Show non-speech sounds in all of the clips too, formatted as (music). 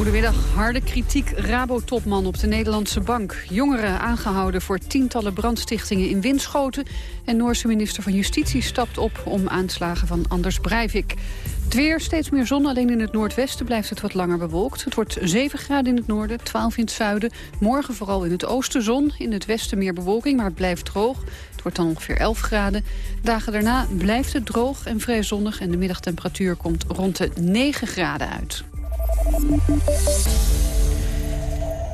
Goedemiddag. Harde kritiek Rabo-topman op de Nederlandse bank. Jongeren aangehouden voor tientallen brandstichtingen in Winschoten. En Noorse minister van Justitie stapt op om aanslagen van Anders Breivik. Het weer, steeds meer zon, alleen in het noordwesten blijft het wat langer bewolkt. Het wordt 7 graden in het noorden, 12 in het zuiden. Morgen vooral in het oosten zon, in het westen meer bewolking, maar het blijft droog. Het wordt dan ongeveer 11 graden. Dagen daarna blijft het droog en vrij zonnig... en de middagtemperatuur komt rond de 9 graden uit.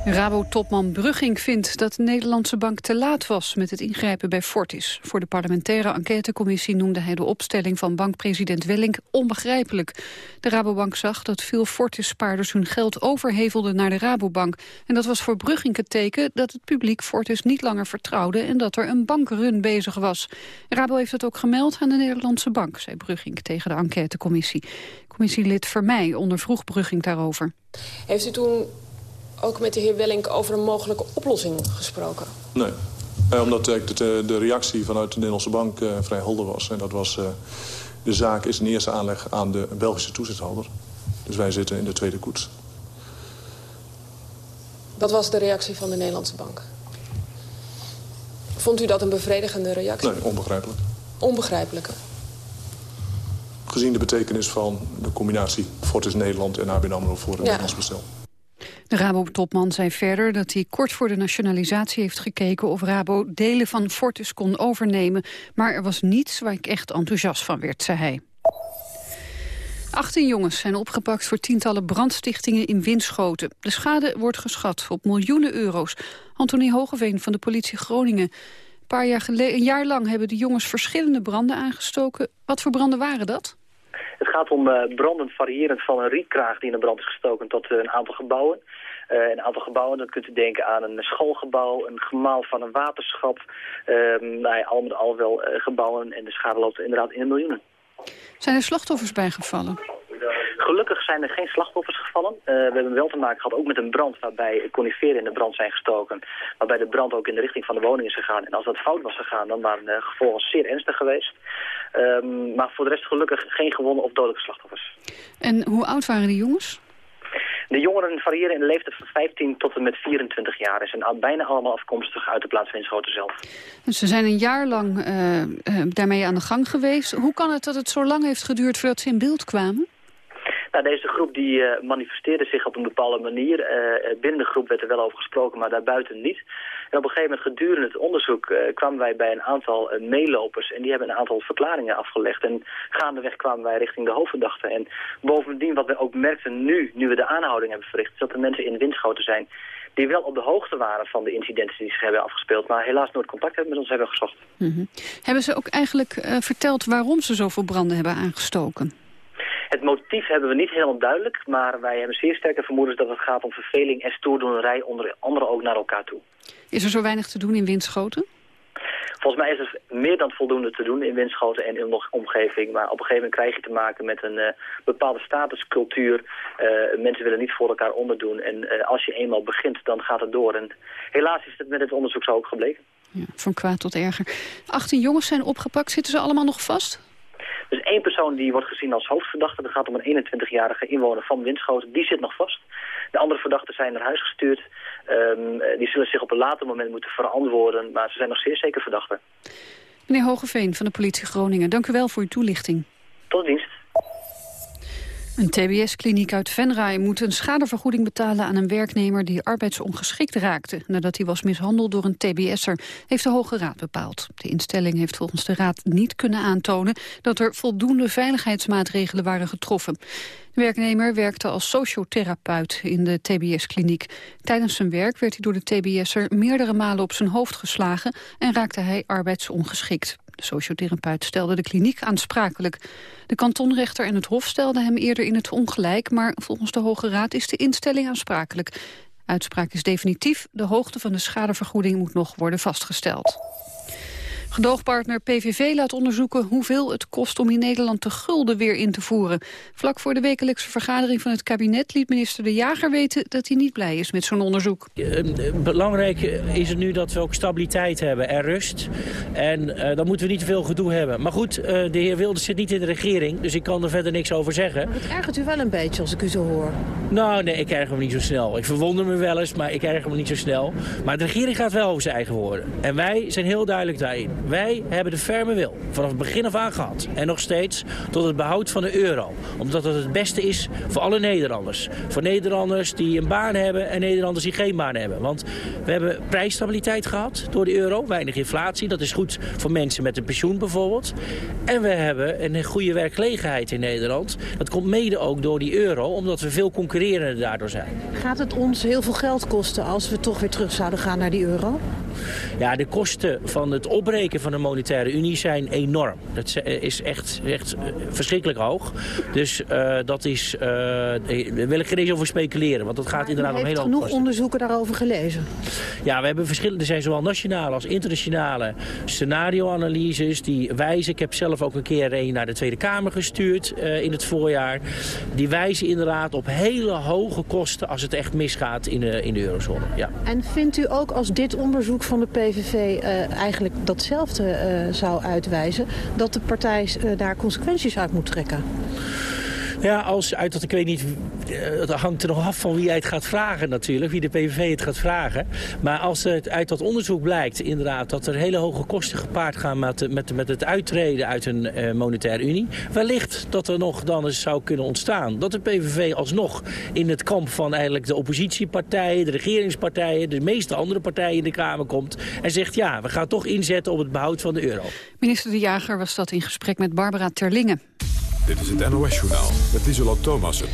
Rabo-topman Brugging vindt dat de Nederlandse bank te laat was met het ingrijpen bij Fortis. Voor de parlementaire enquêtecommissie noemde hij de opstelling van bankpresident Wellink onbegrijpelijk. De Rabobank zag dat veel Fortis-spaarders hun geld overhevelden naar de Rabobank. En dat was voor Brugging het teken dat het publiek Fortis niet langer vertrouwde en dat er een bankrun bezig was. Rabo heeft het ook gemeld aan de Nederlandse bank, zei Brugging tegen de enquêtecommissie. Commissielid Vermeij ondervroeg Brugging daarover. Heeft u toen ook met de heer Wellink over een mogelijke oplossing gesproken? Nee, eh, omdat de, de, de, reactie vanuit de Nederlandse bank uh, vrij helder was. En dat was, de zaak is in eerste aanleg aan de Belgische toezichthouder. Dus wij zitten in de tweede koets. Wat was de reactie van de Nederlandse bank? Vond u dat een bevredigende reactie? Nee, onbegrijpelijk. Onbegrijpelijke? Gezien de betekenis van de combinatie Fortis Nederland en ABN AMRO voor het ja. Nederlands bestel. De Rabo-topman zei verder dat hij kort voor de nationalisatie heeft gekeken of Rabo delen van Fortis kon overnemen. Maar er was niets waar ik echt enthousiast van werd, zei hij. 18 jongens zijn opgepakt voor tientallen brandstichtingen in Winschoten. De schade wordt geschat op miljoenen euro's. Anthony Hogeveen van de politie Groningen. Een, paar jaar geleden, een jaar lang hebben de jongens verschillende branden aangestoken. Wat voor branden waren dat? Het gaat om uh, branden variërend van een rietkraag die in de brand is gestoken tot uh, een aantal gebouwen. Uh, een aantal gebouwen, dan kunt u denken aan een schoolgebouw, een gemaal van een waterschap. nou ja, al met al wel gebouwen en de schade loopt inderdaad in de miljoenen. Zijn er slachtoffers bijgevallen? Gelukkig zijn er geen slachtoffers gevallen. Uh, we hebben wel te maken gehad ook met een brand waarbij coniferen in de brand zijn gestoken. Waarbij de brand ook in de richting van de woning is gegaan. En als dat fout was gegaan, dan waren de gevolgen zeer ernstig geweest. Um, maar voor de rest gelukkig geen gewonnen of dodelijke slachtoffers. En hoe oud waren die jongens? De jongeren variëren in de leeftijd van 15 tot en met 24 jaar. Ze zijn bijna allemaal afkomstig uit de plaats Winschoten zelf. Dus ze zijn een jaar lang uh, uh, daarmee aan de gang geweest. Hoe kan het dat het zo lang heeft geduurd voordat ze in beeld kwamen? Nou, deze groep die uh, manifesteerde zich op een bepaalde manier. Uh, binnen de groep werd er wel over gesproken, maar daarbuiten niet. En op een gegeven moment gedurende het onderzoek kwamen wij bij een aantal meelopers. En die hebben een aantal verklaringen afgelegd. En gaandeweg kwamen wij richting de hoofdverdachte. En bovendien wat we ook merkten nu, nu we de aanhouding hebben verricht... is dat er mensen in windschoten zijn die wel op de hoogte waren van de incidenten die zich hebben afgespeeld... maar helaas nooit contact hebben met ons hebben gezocht. Mm. Hebben ze ook eigenlijk verteld waarom ze zoveel branden hebben aangestoken? Het motief hebben we niet helemaal duidelijk, maar wij hebben zeer sterke vermoedens dat het gaat om verveling en stoerdoenerij, onder andere ook naar elkaar toe. Is er zo weinig te doen in Winschoten? Volgens mij is er meer dan voldoende te doen in Winschoten en in de omgeving. Maar op een gegeven moment krijg je te maken met een uh, bepaalde statuscultuur. Uh, mensen willen niet voor elkaar onderdoen. En uh, als je eenmaal begint, dan gaat het door. En helaas is het met het onderzoek zo ook gebleken. Ja, van kwaad tot erger. 18 jongens zijn opgepakt. Zitten ze allemaal nog vast? Dus één persoon die wordt gezien als hoofdverdachte. Dat gaat om een 21-jarige inwoner van Winschoten. Die zit nog vast. De andere verdachten zijn naar huis gestuurd. Um, die zullen zich op een later moment moeten verantwoorden. Maar ze zijn nog zeer zeker verdachten. Meneer Hogeveen van de politie Groningen, dank u wel voor uw toelichting. Tot dienst. Een TBS-kliniek uit Venray moet een schadevergoeding betalen aan een werknemer die arbeidsongeschikt raakte nadat hij was mishandeld door een TBS'er, heeft de Hoge Raad bepaald. De instelling heeft volgens de Raad niet kunnen aantonen dat er voldoende veiligheidsmaatregelen waren getroffen. De werknemer werkte als sociotherapeut in de TBS-kliniek. Tijdens zijn werk werd hij door de TBS'er meerdere malen op zijn hoofd geslagen en raakte hij arbeidsongeschikt. De sociotherapeut stelde de kliniek aansprakelijk. De kantonrechter en het hof stelden hem eerder in het ongelijk... maar volgens de Hoge Raad is de instelling aansprakelijk. Uitspraak is definitief. De hoogte van de schadevergoeding moet nog worden vastgesteld. Gedoogpartner PVV laat onderzoeken hoeveel het kost om in Nederland de gulden weer in te voeren. Vlak voor de wekelijkse vergadering van het kabinet liet minister De Jager weten dat hij niet blij is met zo'n onderzoek. Eh, belangrijk is het nu dat we ook stabiliteit hebben en rust. En uh, dan moeten we niet te veel gedoe hebben. Maar goed, uh, de heer Wilders zit niet in de regering, dus ik kan er verder niks over zeggen. Maar het ergert u wel een beetje als ik u zo hoor. Nou, nee, ik erger me niet zo snel. Ik verwonder me wel eens, maar ik erger me niet zo snel. Maar de regering gaat wel over zijn eigen woorden. En wij zijn heel duidelijk daarin. Wij hebben de ferme wil vanaf het begin af aan gehad. En nog steeds tot het behoud van de euro. Omdat het het beste is voor alle Nederlanders. Voor Nederlanders die een baan hebben en Nederlanders die geen baan hebben. Want we hebben prijsstabiliteit gehad door de euro. Weinig inflatie. Dat is goed voor mensen met een pensioen bijvoorbeeld. En we hebben een goede werkgelegenheid in Nederland. Dat komt mede ook door die euro. Omdat we veel concurrerender daardoor zijn. Gaat het ons heel veel geld kosten als we toch weer terug zouden gaan naar die euro? Ja, de kosten van het opbreken van de monetaire unie zijn enorm. Dat is echt, echt eh, verschrikkelijk hoog. Dus uh, dat is, uh, daar wil ik geen eens over speculeren. Want dat gaat inderdaad om heel hoog genoeg kosten. onderzoeken daarover gelezen? Ja, we hebben verschillende, er zijn zowel nationale als internationale scenario-analyses die wijzen. Ik heb zelf ook een keer een naar de Tweede Kamer gestuurd uh, in het voorjaar. Die wijzen inderdaad op hele hoge kosten als het echt misgaat in de, in de eurozone. Ja. En vindt u ook als dit onderzoek van de PVV eigenlijk datzelfde uh, zou uitwijzen... dat de partij uh, daar consequenties uit moet trekken? Ja, als uit dat ik weet niet, het hangt er nog af van wie jij het gaat vragen natuurlijk, wie de PVV het gaat vragen. Maar als het uit dat onderzoek blijkt inderdaad dat er hele hoge kosten gepaard gaan met, met, met het uittreden uit een uh, monetaire unie. Wellicht dat er nog dan eens zou kunnen ontstaan. Dat de PVV alsnog in het kamp van eigenlijk de oppositiepartijen, de regeringspartijen, de meeste andere partijen in de Kamer komt. En zegt ja, we gaan toch inzetten op het behoud van de euro. Minister De Jager was dat in gesprek met Barbara Terlingen. Dit is het NOS-journaal met Isola Thomassen.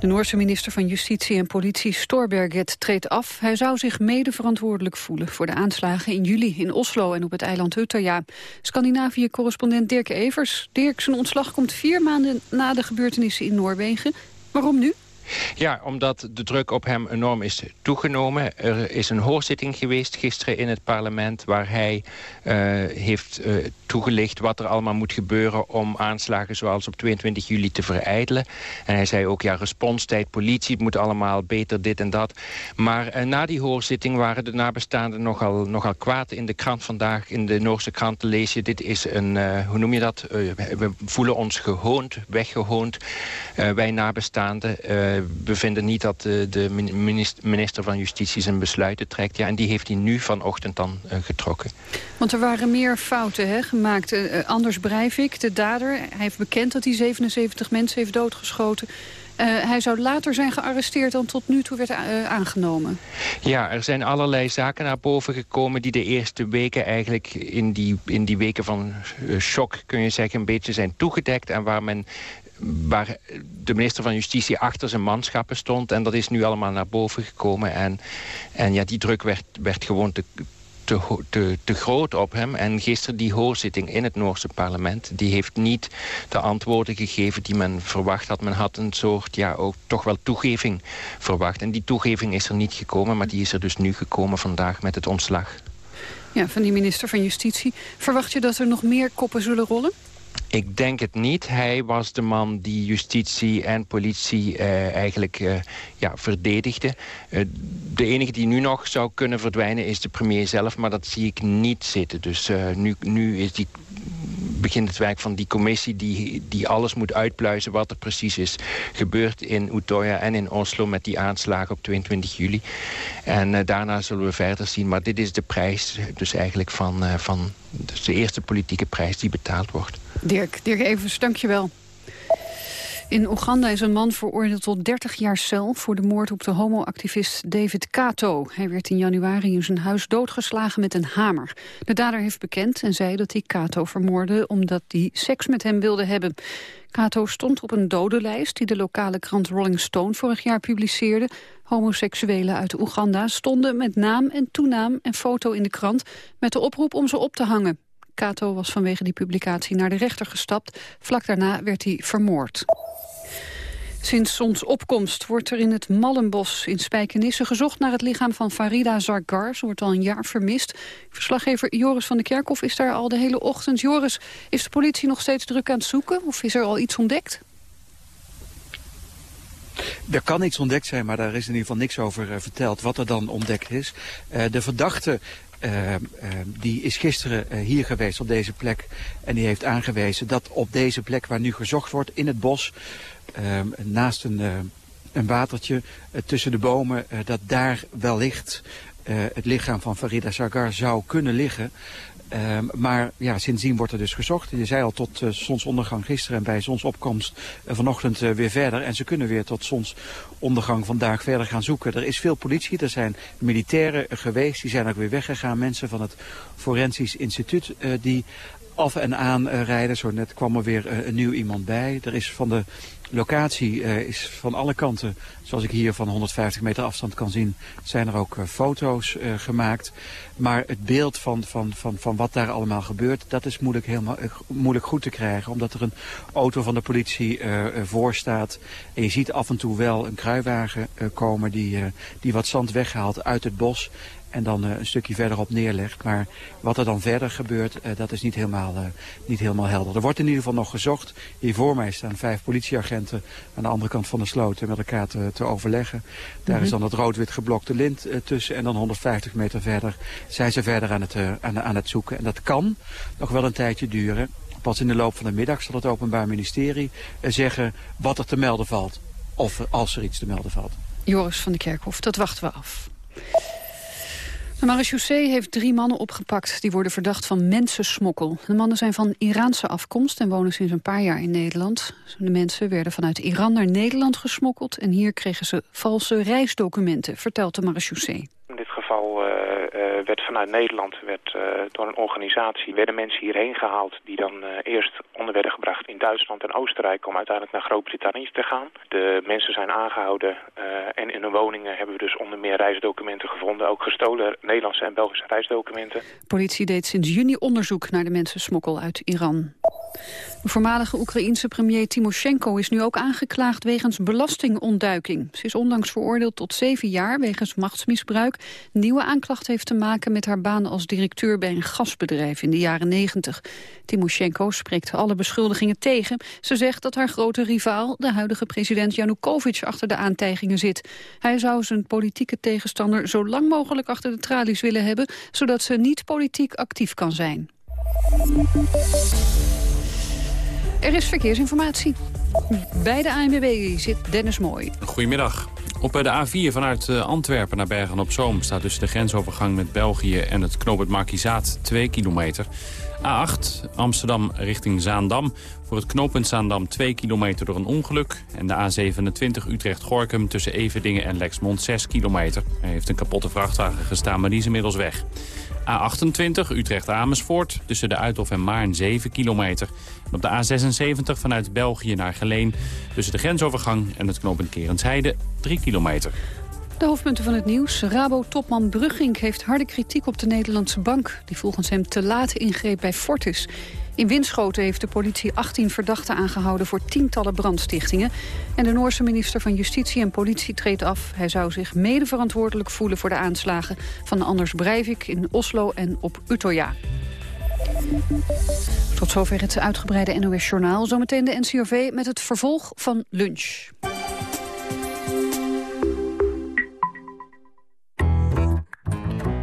De Noorse minister van Justitie en Politie Storberget treedt af. Hij zou zich mede verantwoordelijk voelen voor de aanslagen in juli in Oslo en op het eiland Utøya. Scandinavië-correspondent Dirk Evers. Dirk, zijn ontslag komt vier maanden na de gebeurtenissen in Noorwegen. Waarom nu? Ja, omdat de druk op hem enorm is toegenomen. Er is een hoorzitting geweest gisteren in het parlement... waar hij uh, heeft uh, toegelicht wat er allemaal moet gebeuren... om aanslagen zoals op 22 juli te verijdelen. En hij zei ook, ja, responstijd, politie, het moet allemaal beter dit en dat. Maar uh, na die hoorzitting waren de nabestaanden nogal, nogal kwaad. In de krant vandaag, in de Noorse krant te lezen... dit is een, hoe noem je dat? we voelen ons gehoond, weggehoond. wij nabestaanden we vinden niet dat de minister van Justitie zijn besluiten trekt. Ja, en die heeft hij nu vanochtend dan uh, getrokken. Want er waren meer fouten hè, gemaakt. Anders Breivik, de dader, hij heeft bekend dat hij 77 mensen heeft doodgeschoten. Uh, hij zou later zijn gearresteerd dan tot nu toe werd uh, aangenomen. Ja, er zijn allerlei zaken naar boven gekomen... die de eerste weken eigenlijk in die, in die weken van uh, shock, kun je zeggen... een beetje zijn toegedekt en waar men waar de minister van Justitie achter zijn manschappen stond. En dat is nu allemaal naar boven gekomen. En, en ja, die druk werd, werd gewoon te, te, te, groot op hem. En gisteren die hoorzitting in het Noorse parlement... die heeft niet de antwoorden gegeven die men verwacht had. Men had een soort, ja, ook toch wel toegeving verwacht. En die toegeving is er niet gekomen, maar die is er dus nu gekomen vandaag met het ontslag. Ja, van die minister van Justitie. Verwacht je dat er nog meer koppen zullen rollen? Ik denk het niet. Hij was de man die justitie en politie uh, eigenlijk uh, ja, verdedigde. Uh, de enige die nu nog zou kunnen verdwijnen is de premier zelf, maar dat zie ik niet zitten. Dus nu, nu is die begint het werk van die commissie die, die alles moet uitpluizen wat er precies is gebeurd in Utøya en in Oslo met die aanslagen op 22 juli. En uh, daarna zullen we verder zien. Maar dit is de prijs dus eigenlijk van, uh, van dus de eerste politieke prijs die betaald wordt. Dirk, Dirk Evers, dank je wel. In Oeganda is een man veroordeeld tot 30 jaar cel... voor de moord op de homoactivist David Kato. Hij werd in januari in zijn huis doodgeslagen met een hamer. De dader heeft bekend en zei dat hij Kato vermoordde... omdat hij seks met hem wilde hebben. Kato stond op een dodenlijst die de lokale krant Rolling Stone vorig jaar publiceerde. Homoseksuelen uit Oeganda stonden met naam en toenaam en foto in de krant... met de oproep om ze op te hangen. Kato was vanwege die publicatie naar de rechter gestapt. Vlak daarna werd hij vermoord. Sinds zonsopkomst wordt er in het Mallenbos in Spijkenisse gezocht naar het lichaam van Farida Zargar. Ze wordt al een jaar vermist. Verslaggever Joris van der Kerkhof is daar al de hele ochtend. Joris, is de politie nog steeds druk aan het zoeken of is er al iets ontdekt? Er kan iets ontdekt zijn, maar daar is in ieder geval niks over uh, verteld wat er dan ontdekt is. Uh, de verdachte uh, die is gisteren hier geweest op deze plek en die heeft aangewezen dat op deze plek waar nu gezocht wordt in het bos Ehm, naast een, eh, een watertje eh, tussen de bomen, eh, dat daar wellicht het lichaam van Farida Sagar zou kunnen liggen. Uh, maar ja, sindsdien wordt er dus gezocht. Je zei al tot uh, zonsondergang gisteren en bij zonsopkomst uh, vanochtend weer verder. En ze kunnen weer tot zonsondergang vandaag verder gaan zoeken. Er is veel politie, er zijn militairen geweest. Die zijn ook weer weggegaan. Mensen van het Forensisch Instituut die af en aan rijden. Zo net kwam er weer een nieuw iemand bij. Er is van de locatie uh, is van alle kanten, zoals ik hier van 150 meter afstand kan zien, zijn er ook uh, foto's uh, gemaakt. Maar het beeld van, van, van, van wat daar allemaal gebeurt, dat is moeilijk, helemaal, moeilijk goed te krijgen. Omdat er een auto van de politie voor staat. En je ziet af en toe wel een kruiwagen komen die, die wat zand weghaalt uit het bos en dan uh, een stukje verderop neerlegt. Maar wat er dan verder gebeurt, uh, dat is niet helemaal, uh, niet helemaal helder. Er wordt in ieder geval nog gezocht. Hier voor mij staan vijf politieagenten aan de andere kant van de sloot met elkaar te, te overleggen. Daar mm -hmm. is dan het rood-wit geblokte lint tussen en dan 150 meter verder zijn ze verder aan het, aan, aan het zoeken. En dat kan nog wel een tijdje duren. Pas in de loop van de middag zal het Openbaar Ministerie zeggen wat er te melden valt. Of als er iets te melden valt. Joris van de Kerkhof, dat wachten we af. De marechaussee heeft drie mannen opgepakt. Die worden verdacht van mensensmokkel. De mannen zijn van Iraanse afkomst en wonen sinds een paar jaar in Nederland. De mensen werden vanuit Iran naar Nederland gesmokkeld... en hier kregen ze valse reisdocumenten, vertelt de marechaussee. Geval uh, uh, werd vanuit Nederland werd, uh, door een organisatie werden mensen hierheen gehaald die dan eerst onder werden gebracht in Duitsland en Oostenrijk om uiteindelijk naar Groot-Brittannië te gaan. De mensen zijn aangehouden en in hun woningen hebben we dus onder meer reisdocumenten gevonden, ook gestolen Nederlandse en Belgische reisdocumenten. Politie deed sinds juni onderzoek naar de mensensmokkel uit Iran. De voormalige Oekraïense premier Timoshenko is nu ook aangeklaagd wegens belastingontduiking. Ze is onlangs veroordeeld tot zeven jaar wegens machtsmisbruik. Nieuwe aanklacht heeft te maken met haar baan als directeur bij een gasbedrijf in de jaren negentig. Timoshenko spreekt alle beschuldigingen tegen. Ze zegt dat haar grote rivaal, de huidige president Janukovic, achter de aantijgingen zit. Hij zou zijn politieke tegenstander zo lang mogelijk achter de tralies willen hebben, zodat ze niet politiek actief kan zijn. Er is verkeersinformatie. Bij de ANWB zit Dennis Mooi. Goedemiddag. Op de A4 vanuit eh, Antwerpen naar Bergen-op-Zoom... staat tussen de grensovergang met België en het knooppunt Markizaat 2 kilometer. A8 Amsterdam richting Zaandam. Voor het knooppunt Zaandam 2 kilometer door een ongeluk. En de A27 Utrecht-Gorkum tussen Everdingen en Lexmond 6 kilometer. Er heeft een kapotte vrachtwagen gestaan, maar die is inmiddels weg. A28 Utrecht-Amersfoort tussen de Uithof en Maarn 7 kilometer. En op de A76 vanuit België naar Geleen tussen de grensovergang en het knooppunt Kerensheide 3 kilometer. De hoofdpunten van het nieuws. Rabo-topman Brugging heeft harde kritiek op de Nederlandse bank... die volgens hem te laat ingreep bij Fortis. In Winschoten heeft de politie 18 verdachten aangehouden... voor tientallen brandstichtingen. En de Noorse minister van Justitie en Politie treedt af. Hij zou zich mede verantwoordelijk voelen voor de aanslagen... van Anders Breivik in Oslo en op Utøya. Tot zover het uitgebreide NOS-journaal. Zometeen de NCRV met het vervolg van lunch.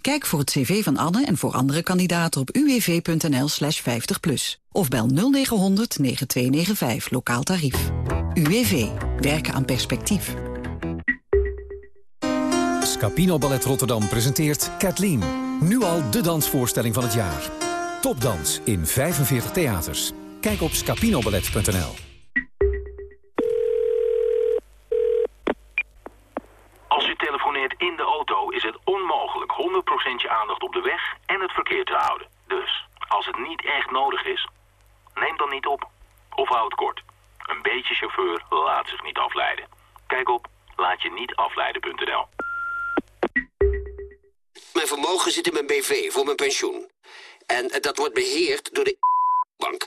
Kijk voor het cv van Anne en voor andere kandidaten op uwv.nl slash 50 plus. Of bel 0900 9295 lokaal tarief. UWV. Werken aan perspectief. Scapino Ballet Rotterdam presenteert Kathleen. Nu al de dansvoorstelling van het jaar. Topdans in 45 theaters. Kijk op scapinoballet.nl. In de auto is het onmogelijk 100% je aandacht op de weg en het verkeer te houden. Dus, als het niet echt nodig is, neem dan niet op. Of houd kort. Een beetje chauffeur laat zich niet afleiden. Kijk op laatje-niet-afleiden.nl. Mijn vermogen zit in mijn BV voor mijn pensioen. En dat wordt beheerd door de bank.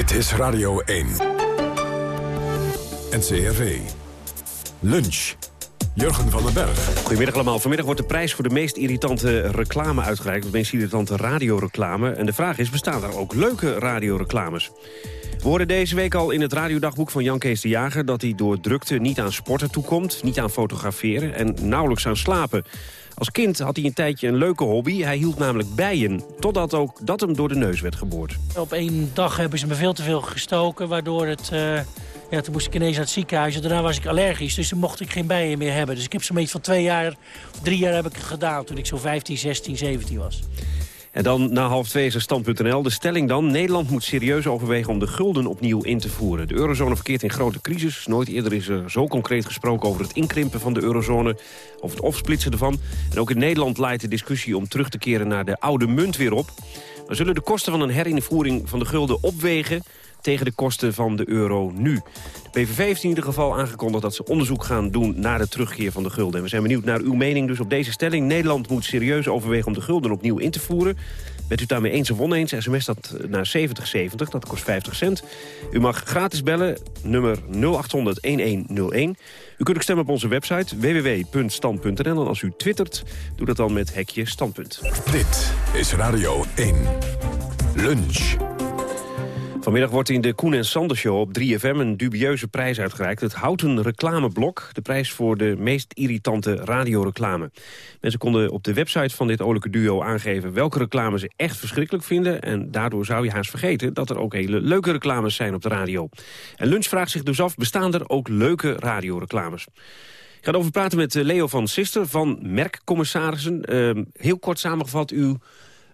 Dit is Radio 1. NCRV. Lunch. Jurgen van den Berg. Goedemiddag allemaal. Vanmiddag wordt de prijs voor de meest irritante reclame uitgereikt. De meest irritante radioreclame. En de vraag is, bestaan er ook leuke radioreclames? We hoorden deze week al in het radiodagboek van Jan Kees de Jager... dat hij door drukte niet aan sporten toekomt, niet aan fotograferen... en nauwelijks aan slapen. Als kind had hij een tijdje een leuke hobby. Hij hield namelijk bijen, totdat ook dat hem door de neus werd geboord. Op één dag hebben ze me veel te veel gestoken, waardoor het... Uh, ja, toen moest ik ineens naar het ziekenhuis en daarna was ik allergisch. Dus toen mocht ik geen bijen meer hebben. Dus ik heb zo'n beetje van twee jaar, drie jaar heb ik gedaan... toen ik zo 15, 16, 17 was. En dan na half twee is er stand.nl. De stelling dan, Nederland moet serieus overwegen om de gulden opnieuw in te voeren. De eurozone verkeert in grote crisis. Nooit eerder is er zo concreet gesproken over het inkrimpen van de eurozone. Of het opsplitsen ervan. En ook in Nederland leidt de discussie om terug te keren naar de oude munt weer op. Maar zullen de kosten van een herinvoering van de gulden opwegen tegen de kosten van de euro nu. De PVV heeft in ieder geval aangekondigd dat ze onderzoek gaan doen naar de terugkeer van de gulden. En we zijn benieuwd naar uw mening dus op deze stelling. Nederland moet serieus overwegen om de gulden opnieuw in te voeren. Bent u daarmee eens of oneens, sms dat naar 7070, dat kost 50 cent. U mag gratis bellen, nummer 0800-1101. U kunt ook stemmen op onze website www.stand.nl. En als u twittert, doe dat dan met hekje standpunt. Dit is Radio 1. Lunch. Vanmiddag wordt in de Koen en Sander Show op 3FM een dubieuze prijs uitgereikt. Het Houten Reclameblok, de prijs voor de meest irritante radioreclame. Mensen konden op de website van dit olijke duo aangeven welke reclame ze echt verschrikkelijk vinden. En daardoor zou je haast vergeten dat er ook hele leuke reclames zijn op de radio. En Lunch vraagt zich dus af, bestaan er ook leuke radioreclames? Ik ga erover praten met eh, Leo van Sister van Merkcommissarissen. Uh, heel kort samengevat, uw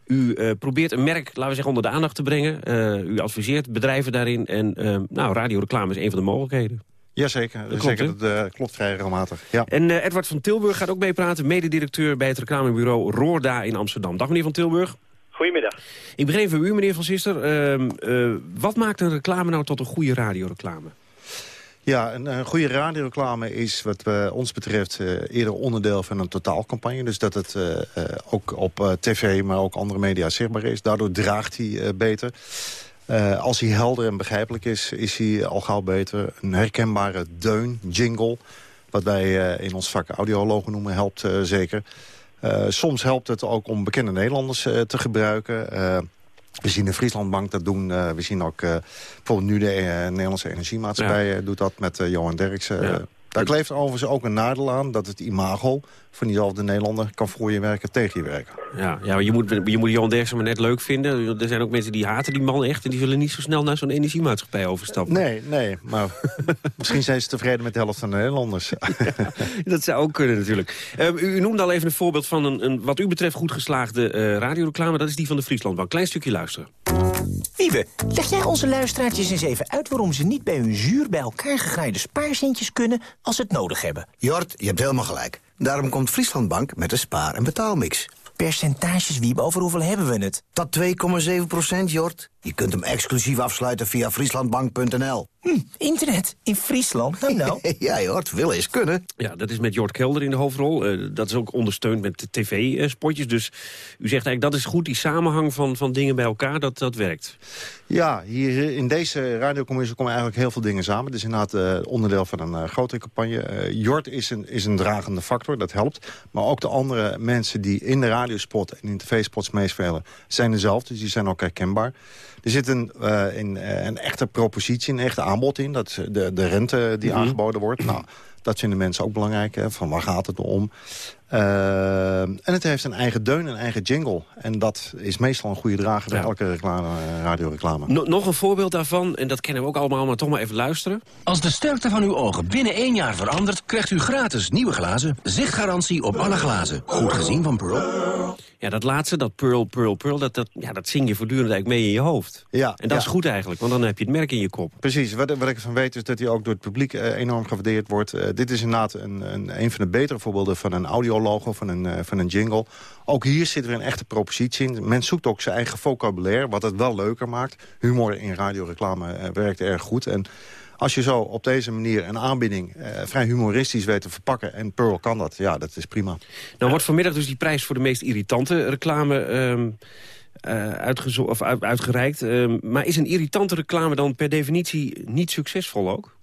u uh, probeert een merk, laten we zeggen, onder de aandacht te brengen. Uh, u adviseert bedrijven daarin. En uh, nou, radioreclame is een van de mogelijkheden. Jazeker, dat klopt, zeker, dat klopt vrij regelmatig. Ja. En Edward van Tilburg gaat ook meepraten, mededirecteur bij het reclamebureau Roorda in Amsterdam. Dag meneer van Tilburg. Goedemiddag. Ik begin van u, meneer Van Sister. Ehm, wat maakt een reclame nou tot een goede radioreclame? Ja, een, goede radioreclame is wat uh, ons betreft uh, eerder onderdeel van een totaalcampagne. Dus dat het uh, ook op tv, maar ook andere media zichtbaar is. Daardoor draagt hij beter. als hij helder en begrijpelijk is, is hij al gauw beter. Een herkenbare deun, jingle, wat wij in ons vak audiologen noemen, helpt zeker. soms helpt het ook om bekende Nederlanders te gebruiken... We zien de Frieslandbank dat doen. Uh, we zien ook uh, bijvoorbeeld nu de uh, Nederlandse Energiemaatschappij doet dat met Johan Derksen. Ja. Daar kleeft overigens ook een nadeel aan dat het imago van diezelfde Nederlander kan voor je werken tegen je werken. Ja, ja je, moet, je moet Johan Derksen maar net leuk vinden. Er zijn ook mensen die haten die man echt... en die zullen niet zo snel naar zo'n energiemaatschappij overstappen. Nee, nee, maar (laughs) misschien zijn ze tevreden met de helft van de Nederlanders. (laughs) dat zou ook kunnen natuurlijk. Uh, u, u, noemde al even een voorbeeld van een, een wat u betreft goed geslaagde uh, radioreclame. Dat is die van de Frieslandbank. Klein stukje luisteren. Wiebe, leg jij onze luisteraartjes eens even uit... waarom ze niet bij hun zuur bij elkaar gegraaide spaarzintjes kunnen... als ze het nodig hebben? Jort, je hebt helemaal gelijk. Daarom komt Frieslandbank met de spaar- en betaalmix. Percentages, Wiebe, over hoeveel hebben we het? Dat 2,7 procent, Jort. Je kunt hem exclusief afsluiten via frieslandbank.nl. Hm, internet in Friesland? Nou, nou. (laughs) ja, Jort, wil eens kunnen. Ja, dat is met Jort Kelder in de hoofdrol. Uh, dat is ook ondersteund met tv-spotjes. Dus u zegt eigenlijk, dat is goed, die samenhang van, van dingen bij elkaar, dat, dat werkt. Ja, hier in deze radiocommissie komen eigenlijk heel veel dingen samen. Het is inderdaad uh, onderdeel van een uh, grotere campagne. Uh, Jort is een, is een dragende factor, dat helpt. Maar ook de andere mensen die in de radiospot en in tv-spots meespelen... zijn dezelfde, dus die zijn ook herkenbaar. Er zit een, uh, een, een, echte propositie, een echte aanbod in. Dat de, de rente die mm -hmm. aangeboden wordt. Nou, dat vinden mensen ook belangrijk. Hè, van waar gaat het om? Uh, en het heeft een eigen deun, een eigen jingle. En dat is meestal een goede drager bij elke reclame, uh, radioreclame. No nog een voorbeeld daarvan, en dat kennen we ook allemaal, maar toch maar even luisteren. Als de sterkte van uw ogen binnen één jaar verandert... krijgt u gratis nieuwe glazen, zichtgarantie op alle glazen. Goed gezien van Pearl. Ja, dat laatste, dat Pearl, Pearl, Pearl, dat, dat, ja, dat zing je voortdurend eigenlijk mee in je hoofd. Ja, en dat ja. is goed eigenlijk, want dan heb je het merk in je kop. Precies, wat, wat ik ervan weet is dat hij ook door het publiek uh, enorm gewaardeerd wordt. Uh, dit is inderdaad een, een, een van de betere voorbeelden van een audiologo, van een, uh, van een jingle. Ook hier zit er een echte propositie in. Men zoekt ook zijn eigen vocabulaire, wat het wel leuker maakt. Humor in radioreclame werkt erg goed. En als je zo op deze manier een aanbieding uh, vrij humoristisch weet te verpakken... en Pearl kan dat, ja, dat is prima. Nou wordt vanmiddag dus die prijs voor de meest irritante reclame... Um, uh, uitgereikt. Um, maar is een irritante reclame dan per definitie niet succesvol ook?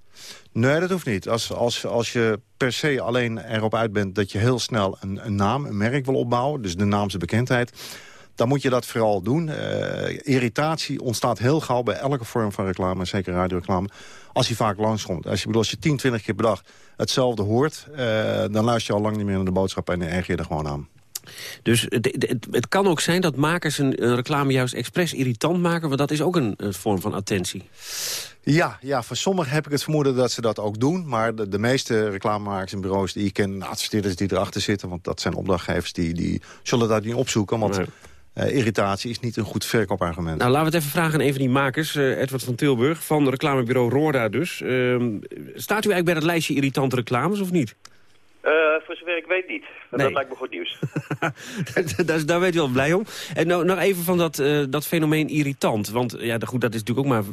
Nee, dat hoeft niet. Als, als, als je per se alleen erop uit bent dat je heel snel een, een naam, een merk wil opbouwen... dus de naamse bekendheid dan moet je dat vooral doen. Uh, irritatie ontstaat heel gauw bij elke vorm van reclame, zeker radioreclame, als hij vaak langskomt. Als je, bedoel, als je 10, 20 keer per dag hetzelfde hoort, uh, dan luister je al lang niet meer naar de boodschap en erger je er gewoon aan. Dus het, het, het, kan ook zijn dat makers een, een, reclame juist expres irritant maken... want dat is ook een, een vorm van attentie. Ja, ja, voor sommigen heb ik het vermoeden dat ze dat ook doen. Maar de, de meeste reclamemakers en bureaus die ik ken... adverteerders die erachter zitten, want dat zijn opdrachtgevers... die, die zullen dat niet opzoeken, want... Nee. Uh, irritatie is niet een goed verkoopargument. Nou, laten we het even vragen aan een van die makers, uh, Edward van Tilburg... van reclamebureau Roorda dus. Uh, staat u eigenlijk bij dat lijstje irritante reclames of niet? Uh, voor zover ik weet niet. Nee. Dat lijkt me goed nieuws. (laughs) daar, daar weet u wel blij om. En nou, nog even van dat, uh, dat fenomeen irritant. Want ja, goed, dat is natuurlijk ook maar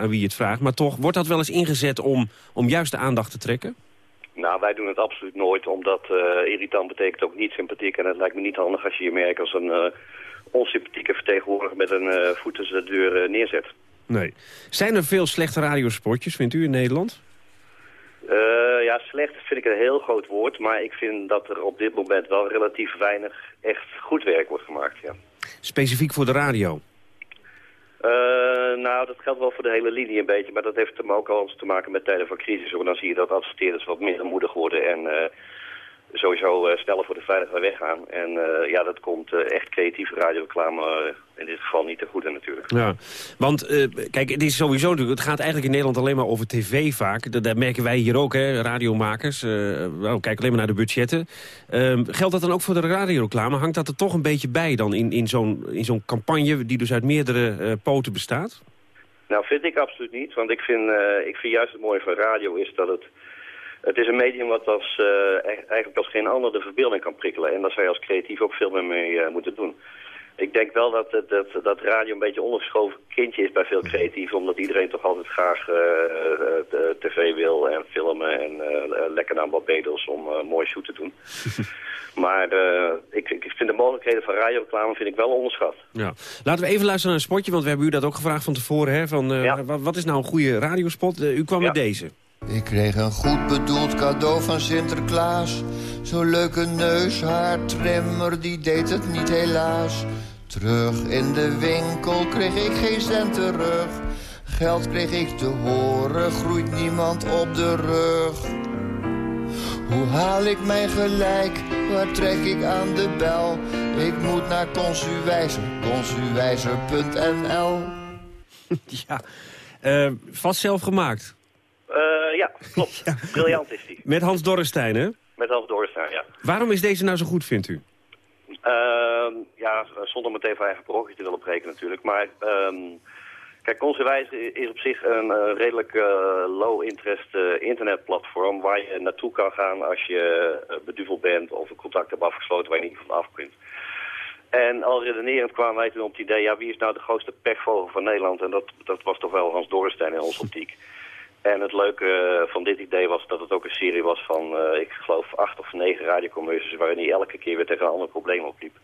aan wie je het vraagt. Maar toch, wordt dat wel eens ingezet om, om juist de aandacht te trekken? Nou, wij doen het absoluut nooit, omdat uh, irritant betekent ook niet sympathiek. En het lijkt me niet handig als je je merk als een uh, onsympathieke vertegenwoordiger met een uh, voet tussen de deur neerzet. Nee. Zijn er veel slechte radiospotjes, vindt u, in Nederland? Uh, ja, slecht vind ik een heel groot woord, maar ik vind dat er op dit moment wel relatief weinig echt goed werk wordt gemaakt, ja. Specifiek voor de radio? Uh, nou, dat geldt wel voor de hele linie een beetje, maar dat heeft hem ook al te maken met tijden van crisis. Want dan zie je dat adverteerders wat minder moedig worden en uh, sowieso uh, sneller voor de veilige weg gaan. En uh, ja, dat komt uh, echt creatieve radioreclame in dit geval niet te goede natuurlijk. Ja, want kijk, het is sowieso natuurlijk, het gaat eigenlijk in Nederland alleen maar over tv vaak. Dat, dat merken wij hier ook, hè, radiomakers. nou, kijk alleen maar naar de budgetten. geldt dat dan ook voor de radioreclame? Hangt dat er toch een beetje bij dan in, in zo'n zo'n campagne die dus uit meerdere poten bestaat? Nou, vind ik absoluut niet. Want ik vind, ik vind juist het mooie van radio is dat het... Het is een medium wat als, uh, eigenlijk als geen ander de verbeelding kan prikkelen. En daar zou je als creatief ook veel meer mee uh, moeten doen. Ik denk wel dat, dat, dat radio een beetje ondergeschoven kindje is bij veel creatieven. Omdat iedereen toch altijd graag uh, de tv wil en filmen en lekker naar Barbados om mooi shoot te doen. (laughs) maar ik, ik vind de mogelijkheden van radioreclame vind ik wel onderschat. Ja. Laten we even luisteren naar een spotje, want we hebben u dat ook gevraagd van tevoren. Hè, van, ja. wat, wat, is nou een goede radiospot? u kwam ja. met deze. Ik kreeg een goed bedoeld cadeau van Sinterklaas. Zo'n leuke neushaartrimmer, die deed het niet helaas. Terug in de winkel kreeg ik geen cent terug. Geld kreeg ik te horen, groeit niemand op de rug. Hoe haal ik mijn gelijk, waar trek ik aan de bel? Ik moet naar Consuwijzer, consuwijzer.nl (laughs) Ja, uh, vast zelf gemaakt. Uh, ja, klopt. (laughs) ja. Briljant is die. Met Hans Dorrestein, hè? Met Hans Dorrestein, ja. Waarom is deze nou zo goed, vindt u? Uh, ja, zonder meteen van eigen parochie te willen breken natuurlijk. Maar um, kijk, Conserwijs is op zich een uh, redelijk uh, low-interest internetplatform... waar je naartoe kan gaan als je beduveld bent of een contact hebt afgesloten waar je niet van af kunt. En al redenerend kwamen wij toen op het idee, ja, wie is nou de grootste pechvogel van Nederland? En dat, dat was toch wel Hans Dorrestein in onze optiek. En het leuke van dit idee was dat het ook een serie was van, uh, ik geloof, acht of negen radiocommercials... waarin hij elke keer weer tegen een ander probleem opliep.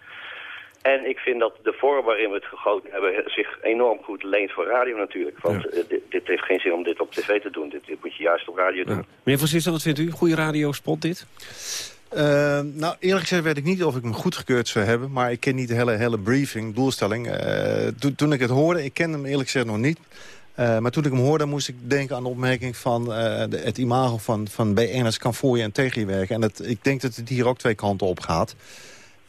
En ik vind dat de vorm waarin we het gegoten hebben zich enorm goed leent voor radio natuurlijk. Want ja. uh, dit, dit, heeft geen zin om dit op tv te doen. Dit, dit moet je juist op radio doen. Ja. Meneer Van Sissen, wat vindt u? Goede radiospot dit? Uh, nou, eerlijk gezegd weet ik niet of ik hem goedgekeurd zou hebben. Maar ik ken niet de hele, hele briefing, doelstelling. Uh, to, toen ik het hoorde, ik ken hem eerlijk gezegd nog niet. Uh, maar toen ik hem hoorde, moest ik denken aan de opmerking van uh, de, het imago van, van BN'ers kan voor je en tegen je werken. En ik denk dat het hier ook twee kanten op gaat.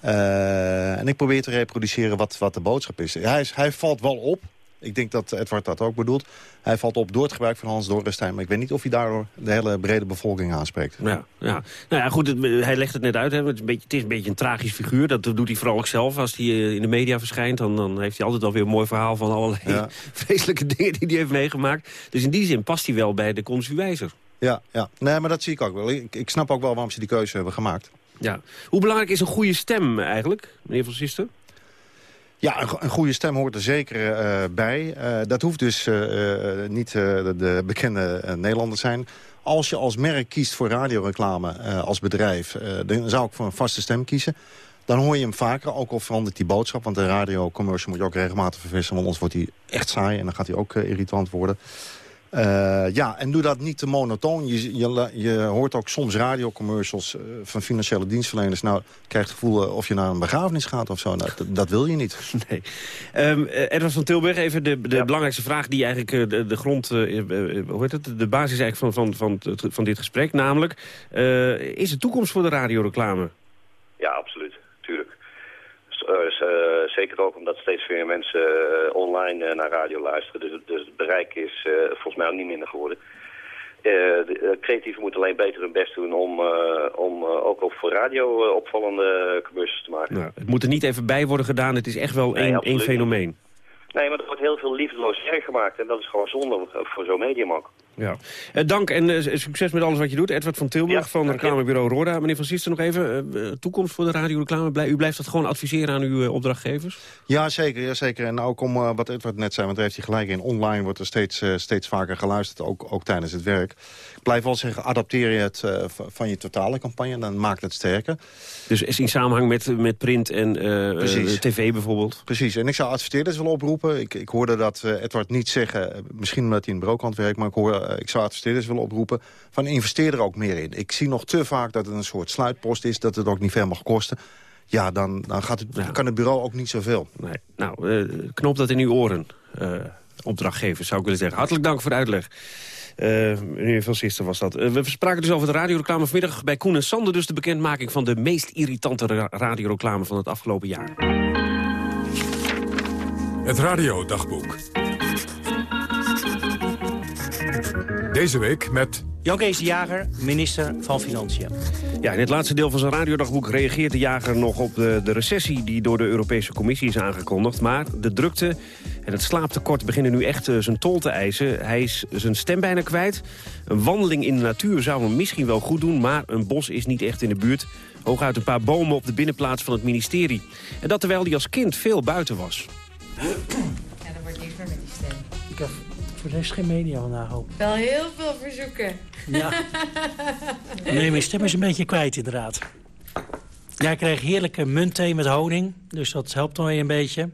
Uh, en ik probeer te reproduceren wat, wat de boodschap is. Hij, is. hij valt wel op, ik denk dat Edward dat ook bedoelt. Hij valt op door het gebruik van Hans Dorrestein. Maar ik weet niet of hij daardoor de hele brede bevolking aanspreekt. Ja, ja. Nou ja, goed, het, hij legt het net uit. Hè. Het, is een beetje, het is een beetje een tragisch figuur. Dat doet hij vooral ook zelf. Als hij in de media verschijnt, dan, dan heeft hij altijd alweer een mooi verhaal... van allerlei (laughs) vreselijke dingen die hij heeft meegemaakt. Dus in die zin past hij wel bij de consuwijzer. Ja, ja. Nee, maar dat zie ik ook wel. Ik, ik snap ook wel waarom ze die keuze hebben gemaakt. Ja. Hoe belangrijk is een goede stem eigenlijk, meneer Van Sister? Ja, een, goede stem hoort er zeker uh, bij. Uh, dat hoeft dus uh, niet de, de, bekende Nederlander zijn. Als je als merk kiest voor radioreclame als bedrijf... dan zou ik voor een vaste stem kiezen. Dan hoor je hem vaker, ook al verandert die boodschap. Want de radiocommercial moet je ook regelmatig vervissen... want anders wordt hij echt saai en dan gaat hij ook irritant worden. Uh, ja, en doe dat niet te monotoon. Je, je, je hoort ook soms radiocommercials uh, van financiële dienstverleners. Nou, krijg het gevoel uh, of je naar een begrafenis gaat of zo. Nou, dat wil je niet. (laughs) Nee. Um, Edward van Tilburg, even de, de ja. belangrijkste vraag die eigenlijk de, de grond... hoe heet het? De basis eigenlijk van, van, van, van dit gesprek. Namelijk, is er toekomst voor de radioreclame? Ja, absoluut. Uh, zeker ook omdat steeds meer mensen uh, online naar radio luisteren. Dus, dus het bereik is volgens mij ook niet minder geworden. de creatieven moeten alleen beter hun best doen om, om ook op voor radio opvallende commercials te maken. Nou, het moet er niet even bij worden gedaan, het is echt wel één nee, fenomeen. Nee, maar er wordt heel veel liefdeloos werk gemaakt en dat is gewoon zonde voor zo'n medium ook. Ja. Uh, dank en uh, succes met alles wat je doet. Edward van Tilburg ja, van reclamebureau Roda. Meneer Van Siester, nog even. Uh, toekomst voor de radioreclame. U blijft dat gewoon adviseren aan uw opdrachtgevers? Ja, zeker. Ja, zeker. En ook om wat Edward net zei, want daar heeft hij gelijk in. Online wordt er steeds, steeds vaker geluisterd, ook, ook tijdens het werk. Ik blijf wel zeggen, adapteer je het van je totale campagne. Dan maakt het sterker. Dus is in samenhang met, met print en tv bijvoorbeeld? Precies. En ik zou adverteerders willen oproepen. Ik, ik hoorde dat Edward niet zeggen, misschien omdat hij in de brokant werkt, maar ik hoor ik zou adverteerders willen oproepen... van investeer er ook meer in. Ik zie nog te vaak dat het een soort sluitpost is... dat het ook niet veel mag kosten. Ja, dan, dan gaat het, ja. kan het bureau ook niet zoveel. Nee. Nou, uh, knop dat in uw oren, uh, opdrachtgevers, zou ik willen zeggen. Hartelijk dank voor de uitleg. Uh, meneer Van Sister was dat. Uh, we spraken dus over de radioreclame vanmiddag bij Koen en Sander... dus de bekendmaking van de meest irritante ra radioreclame van het afgelopen jaar. Het Radiodagboek. Deze week met... Jan Kees de Jager, minister van Financiën. Ja, in het laatste deel van zijn radiodagboek reageert de jager nog op de, de recessie... die door de Europese Commissie is aangekondigd. Maar de drukte en het slaaptekort beginnen nu echt uh, zijn tol te eisen. Hij is zijn stem bijna kwijt. Een wandeling in de natuur zou hem misschien wel goed doen... maar een bos is niet echt in de buurt. Hooguit een paar bomen op de binnenplaats van het ministerie. En dat terwijl hij als kind veel buiten was. Ja, dan wordt niks meer met die stem. Ik heb voor de rest geen media vandaag hoop. Wel heel veel verzoeken. Ja. (laughs) nee, mijn stem is een beetje kwijt inderdaad. Ja, ik kreeg heerlijke muntthee met honing. Dus dat helpt dan weer een beetje.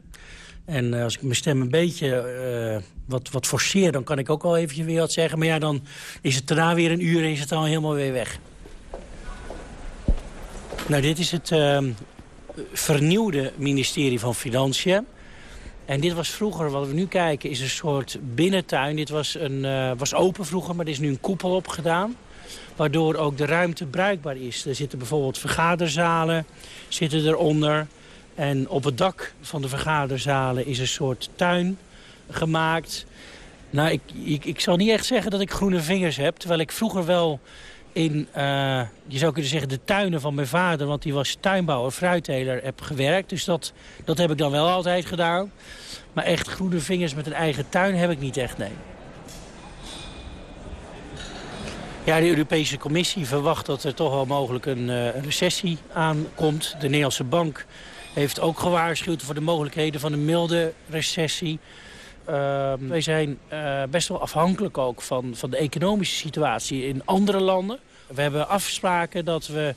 En uh, als ik mijn stem een beetje uh, wat, wat forceer... dan kan ik ook wel eventjes weer wat zeggen. Maar ja, dan is het daarna weer een uur en is het dan helemaal weer weg. Nou, dit is het uh, vernieuwde ministerie van Financiën. En dit was vroeger, wat we nu kijken, is een soort binnentuin. Dit was, een, uh, was open vroeger, maar er is nu een koepel op gedaan. Waardoor ook de ruimte bruikbaar is. Er zitten bijvoorbeeld vergaderzalen zitten eronder. En op het dak van de vergaderzalen is een soort tuin gemaakt. Nou, ik, ik, ik zal niet echt zeggen dat ik groene vingers heb. Terwijl ik vroeger wel in, uh, je zou kunnen zeggen, de tuinen van mijn vader... want die was tuinbouwer, fruitteler, heb gewerkt. Dus dat, dat heb ik dan wel altijd gedaan. Maar echt groene vingers met een eigen tuin heb ik niet echt, nee. Ja, de Europese Commissie verwacht dat er toch wel mogelijk een, een recessie aankomt. De Nederlandse Bank heeft ook gewaarschuwd voor de mogelijkheden van een milde recessie. Uh, wij zijn uh, best wel afhankelijk ook van, van de economische situatie in andere landen. We hebben afspraken dat we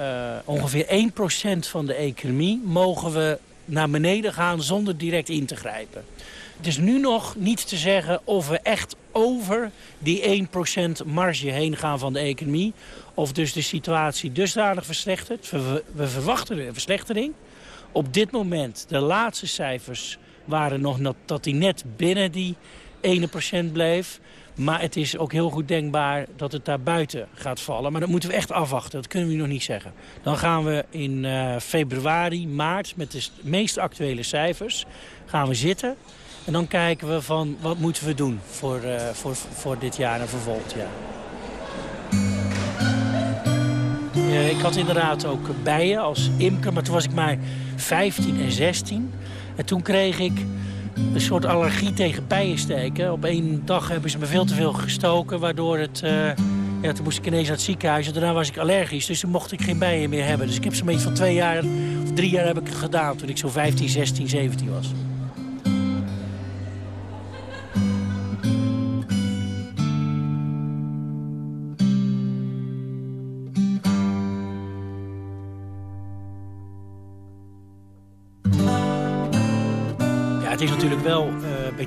uh, ongeveer 1% van de economie mogen we naar beneden gaan zonder direct in te grijpen. Het is nu nog niet te zeggen of we echt over die 1% marge heen gaan van de economie. Of dus de situatie dusdanig verslechtert. We verwachten een verslechtering. Op dit moment, de laatste cijfers waren nog dat hij net binnen die ene procent bleef. Maar het is ook heel goed denkbaar dat het daar buiten gaat vallen. Maar dat moeten we echt afwachten, dat kunnen we nog niet zeggen. Dan gaan we in uh, februari, maart met de meest actuele cijfers gaan we zitten. En dan kijken we van wat moeten we doen voor, uh, voor, voor dit jaar en voor jaar. Uh, ik had inderdaad ook bijen als imker, maar toen was ik maar 15 en 16. En toen kreeg ik een soort allergie tegen bijensteken. Op één dag hebben ze me veel te veel gestoken, waardoor het... Uh, ja, toen moest ik ineens naar het ziekenhuis en daarna was ik allergisch. Dus toen mocht ik geen bijen meer hebben. Dus ik heb zo'n beetje van twee jaar of drie jaar heb ik het gedaan toen ik zo 15, 16, 17 was.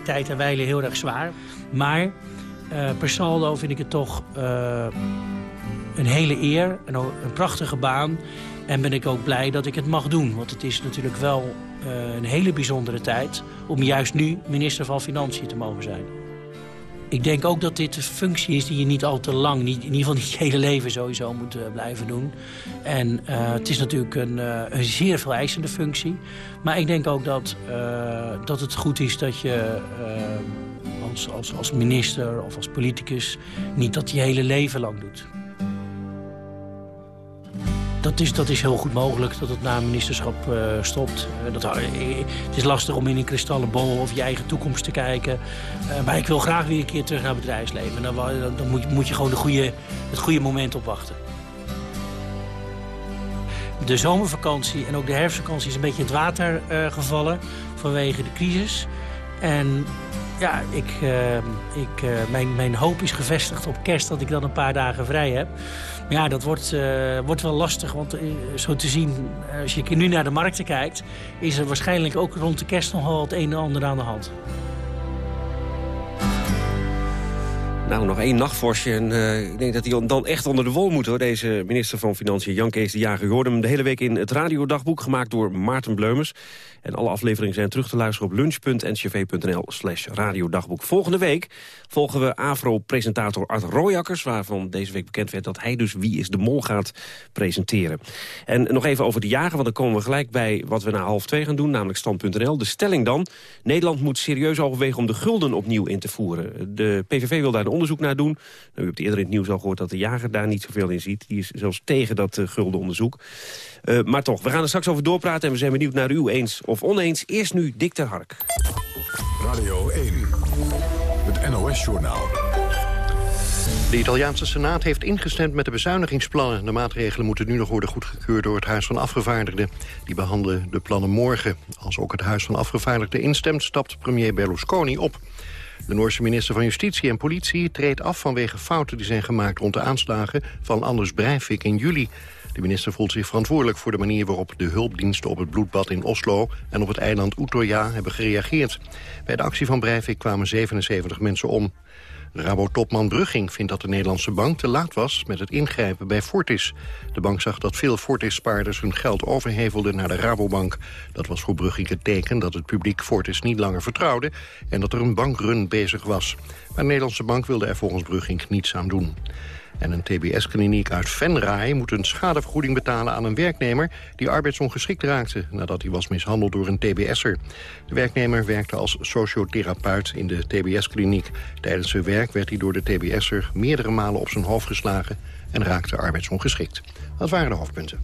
Tijd en wijle heel erg zwaar. Maar uh, per saldo vind ik het toch uh, een hele eer en een prachtige baan. En ben ik ook blij dat ik het mag doen. Want het is natuurlijk wel een hele bijzondere tijd... om juist nu minister van Financiën te mogen zijn. Ik denk ook dat dit een functie is die je niet al te lang, niet, in ieder geval niet je hele leven sowieso moet uh, blijven doen. En uh, het is natuurlijk een, uh, een zeer vereisende functie. Maar ik denk ook dat, dat het goed is dat je als, als, als minister of als politicus niet dat je hele leven lang doet. Dat is, dat is heel goed mogelijk dat het na ministerschap uh, stopt. Uh, dat, uh, het is lastig om in een kristallen bol of je eigen toekomst te kijken. maar ik wil graag weer een keer terug naar het bedrijfsleven. Dan, dan, moet, moet, je gewoon de goede, het goede moment opwachten. De zomervakantie en ook de herfstvakantie is een beetje het water gevallen vanwege de crisis. En ja, ik, ik, mijn, mijn hoop is gevestigd op kerst dat ik dan een paar dagen vrij heb. Maar ja, dat wordt, uh, wordt wel lastig, want zo te zien, als je nu naar de markten kijkt... is er waarschijnlijk ook rond de kerst nogal het een en ander aan de hand. Nou, nog één nachtvorstje. En uh, ik denk dat hij dan echt onder de wol moet, hoor. Deze minister van Financiën, Jan Kees de Jager. Je hem de hele week in het radiodagboek, gemaakt door Maarten Bleumers. En alle afleveringen zijn terug te luisteren op lunch.ncv.nl slash radiodagboek. Volgende week volgen we AVRO-presentator Art Royakkers... waarvan deze week bekend werd dat hij dus Wie is de Mol gaat presenteren. En nog even over de jager, want dan komen we gelijk bij wat we na half twee gaan doen... namelijk stand.nl. De stelling dan, Nederland moet serieus overwegen om de gulden opnieuw in te voeren. De PVV wil daar een onderzoek naar doen. Nou, u hebt eerder in het nieuws al gehoord dat de jager daar niet zoveel in ziet. Die is zelfs tegen dat uh, guldenonderzoek. Uh, maar toch, we gaan er straks over doorpraten en we zijn benieuwd naar u eens of oneens. Eerst nu Dick ter Hark. Radio 1, het NOS-journaal. De Italiaanse Senaat heeft ingestemd met de bezuinigingsplannen. De maatregelen moeten nu nog worden goedgekeurd door het Huis van Afgevaardigden. Die behandelen de plannen morgen. Als ook het Huis van Afgevaardigden instemt, stapt premier Berlusconi op. De Noorse minister van Justitie en Politie treedt af vanwege fouten die zijn gemaakt rond de aanslagen van Anders Breivik in juli. De minister voelt zich verantwoordelijk voor de manier waarop de hulpdiensten op het bloedbad in Oslo en op het eiland Utøya hebben gereageerd. Bij de actie van Breivik kwamen 77 mensen om. Rabo-topman Brugging vindt dat de Nederlandse bank te laat was met het ingrijpen bij Fortis. De bank zag dat veel Fortis-spaarders hun geld overhevelden naar de Rabobank. Dat was voor Brugging het teken dat het publiek Fortis niet langer vertrouwde en dat er een bankrun bezig was. Maar de Nederlandse bank wilde er volgens Brugging niets aan doen. En een TBS-kliniek uit Venray moet een schadevergoeding betalen aan een werknemer die arbeidsongeschikt raakte nadat hij was mishandeld door een TBS'er. De werknemer werkte als sociotherapeut in de TBS-kliniek. Tijdens zijn werk werd hij door de TBS'er meerdere malen op zijn hoofd geslagen en raakte arbeidsongeschikt. Dat waren de hoofdpunten.